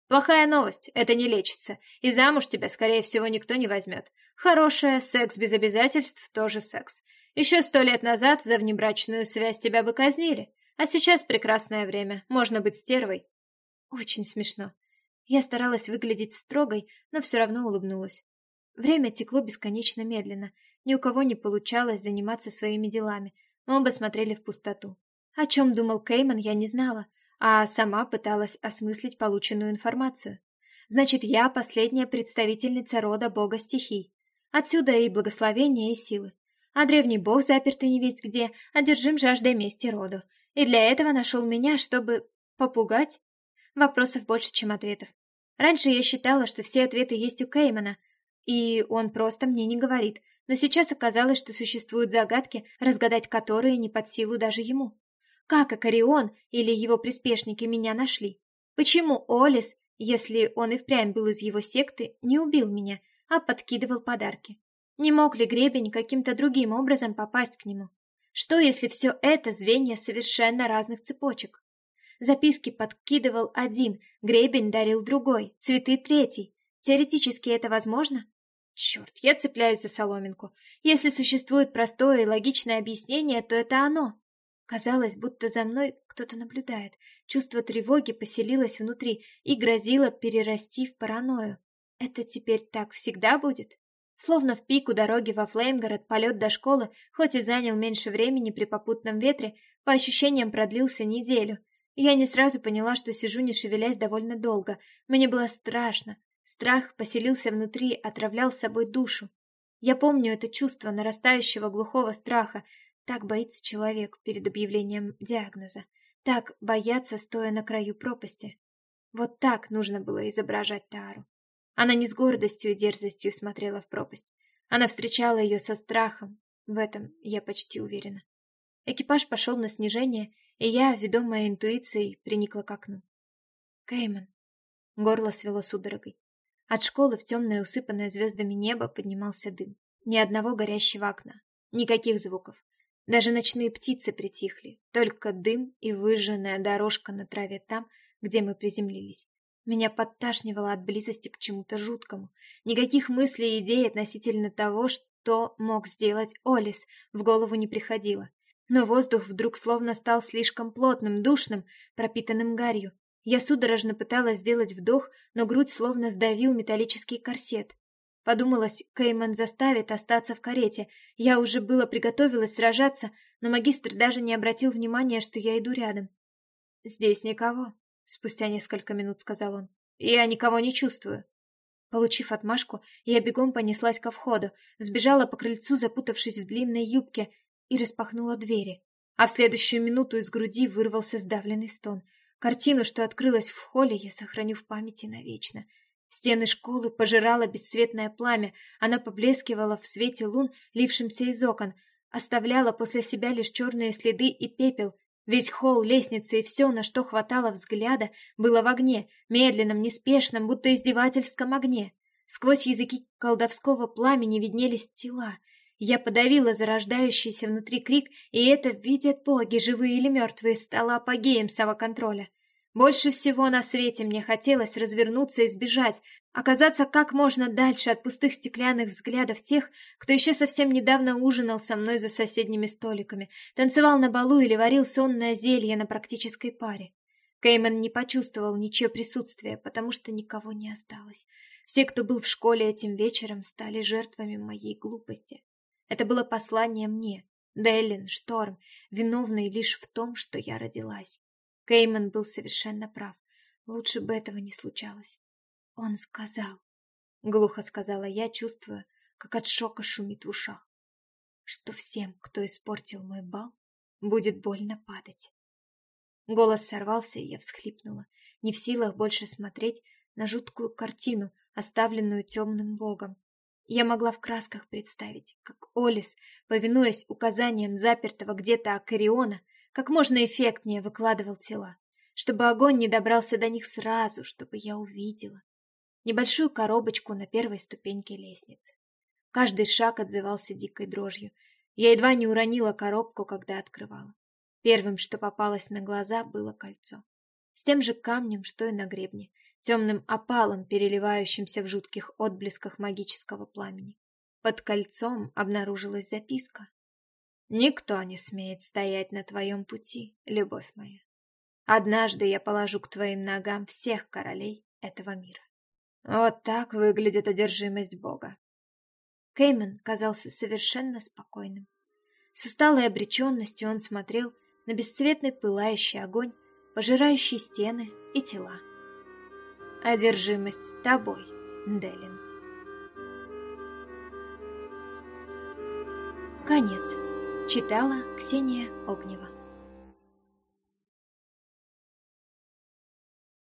[SPEAKER 3] Плохая новость, это не лечится, и замуж тебя, скорее всего, никто не возьмет. Хорошая, секс без обязательств тоже секс. Еще сто лет назад за внебрачную связь тебя бы казнили, а сейчас прекрасное время, можно быть стервой.
[SPEAKER 2] Очень смешно. Я старалась выглядеть строгой, но все равно улыбнулась. Время текло бесконечно медленно, ни у кого не получалось заниматься своими делами, оба смотрели в пустоту. О чем думал Кейман, я не знала, а сама пыталась осмыслить полученную информацию. Значит, я последняя представительница рода бога стихий. Отсюда и благословения, и силы. а древний бог запертый не весть где, одержим жаждой мести роду. И для этого нашел меня, чтобы попугать? Вопросов больше, чем ответов. Раньше я считала, что все ответы есть у Кеймана, и он просто мне не говорит, но сейчас оказалось, что существуют загадки, разгадать которые не под силу даже ему. Как Акарион или его приспешники меня нашли? Почему Олис, если он и впрямь был из его секты, не убил меня, а подкидывал подарки? Не мог ли гребень каким-то другим образом попасть к нему? Что, если все это звенья совершенно разных цепочек? Записки подкидывал один, гребень дарил другой, цветы третий. Теоретически это возможно? Черт, я цепляюсь за соломинку. Если существует простое и логичное объяснение, то это оно. Казалось, будто за мной кто-то наблюдает. Чувство тревоги поселилось внутри и грозило перерасти в паранойю. Это теперь так всегда будет? Словно в пику дороги во Флеймгород полет до школы, хоть и занял меньше времени при попутном ветре, по ощущениям продлился неделю. Я не сразу поняла, что сижу, не шевелясь довольно долго. Мне было страшно. Страх поселился внутри, отравлял собой душу. Я помню это чувство нарастающего глухого страха. Так боится человек перед объявлением диагноза. Так бояться, стоя на краю пропасти. Вот так нужно было изображать Тару. Она не с гордостью и дерзостью смотрела в пропасть. Она встречала ее со страхом. В этом я почти уверена. Экипаж пошел на снижение, и я, ведомая интуицией, приникла к окну. Кейман. Горло свело судорогой. От школы в темное усыпанное звездами небо поднимался дым. Ни одного горящего окна. Никаких звуков. Даже ночные птицы притихли. Только дым и выжженная дорожка на траве там, где мы приземлились. Меня подташнивало от близости к чему-то жуткому. Никаких мыслей и идей относительно того, что мог сделать Олис, в голову не приходило. Но воздух вдруг словно стал слишком плотным, душным, пропитанным гарью. Я судорожно пыталась сделать вдох, но грудь словно сдавил металлический корсет. Подумалось, Кейман заставит остаться в карете. Я уже было приготовилась сражаться, но магистр даже не обратил внимания, что я иду рядом. «Здесь никого», Спустя несколько минут сказал он. «Я никого не чувствую». Получив отмашку, я бегом понеслась ко входу, сбежала по крыльцу, запутавшись в длинной юбке, и распахнула двери. А в следующую минуту из груди вырвался сдавленный стон. Картину, что открылась в холле, я сохраню в памяти навечно. Стены школы пожирало бесцветное пламя, она поблескивала в свете лун, лившимся из окон, оставляла после себя лишь черные следы и пепел, Весь холл, лестница и все, на что хватало взгляда, было в огне, медленном, неспешном, будто издевательском огне. Сквозь языки колдовского пламени виднелись тела. Я подавила зарождающийся внутри крик, и это, видят боги, живые или мертвые, стало апогеем самоконтроля. Больше всего на свете мне хотелось развернуться и сбежать, оказаться как можно дальше от пустых стеклянных взглядов тех, кто еще совсем недавно ужинал со мной за соседними столиками, танцевал на балу или варил сонное зелье на практической паре. Кейман не почувствовал ничего присутствия, потому что никого не осталось. Все, кто был в школе этим вечером, стали жертвами моей глупости. Это было послание мне, Деллин, Шторм, виновный лишь в том, что я родилась. Кейман был совершенно прав. Лучше бы этого не случалось. Он сказал, глухо сказала я, чувствуя, как от шока шумит в ушах, что всем, кто испортил мой бал, будет больно падать. Голос сорвался, и я всхлипнула, не в силах больше смотреть на жуткую картину, оставленную темным богом. Я могла в красках представить, как Олис, повинуясь указаниям запертого где-то Акариона, как можно эффектнее выкладывал тела, чтобы огонь не добрался до них сразу, чтобы я увидела. Небольшую коробочку на первой ступеньке лестницы. Каждый шаг отзывался дикой дрожью. Я едва не уронила коробку, когда открывала. Первым, что попалось на глаза, было кольцо. С тем же камнем, что и на гребне, темным опалом, переливающимся в жутких отблесках магического пламени. Под кольцом обнаружилась записка. Никто не смеет стоять на твоем пути, любовь моя. Однажды я положу к твоим ногам всех королей этого мира. Вот так выглядит одержимость Бога. Кеймен казался совершенно спокойным. С усталой обреченностью он смотрел на бесцветный пылающий огонь, пожирающий стены и тела. Одержимость тобой, Делин. Конец. Читала Ксения Огнева.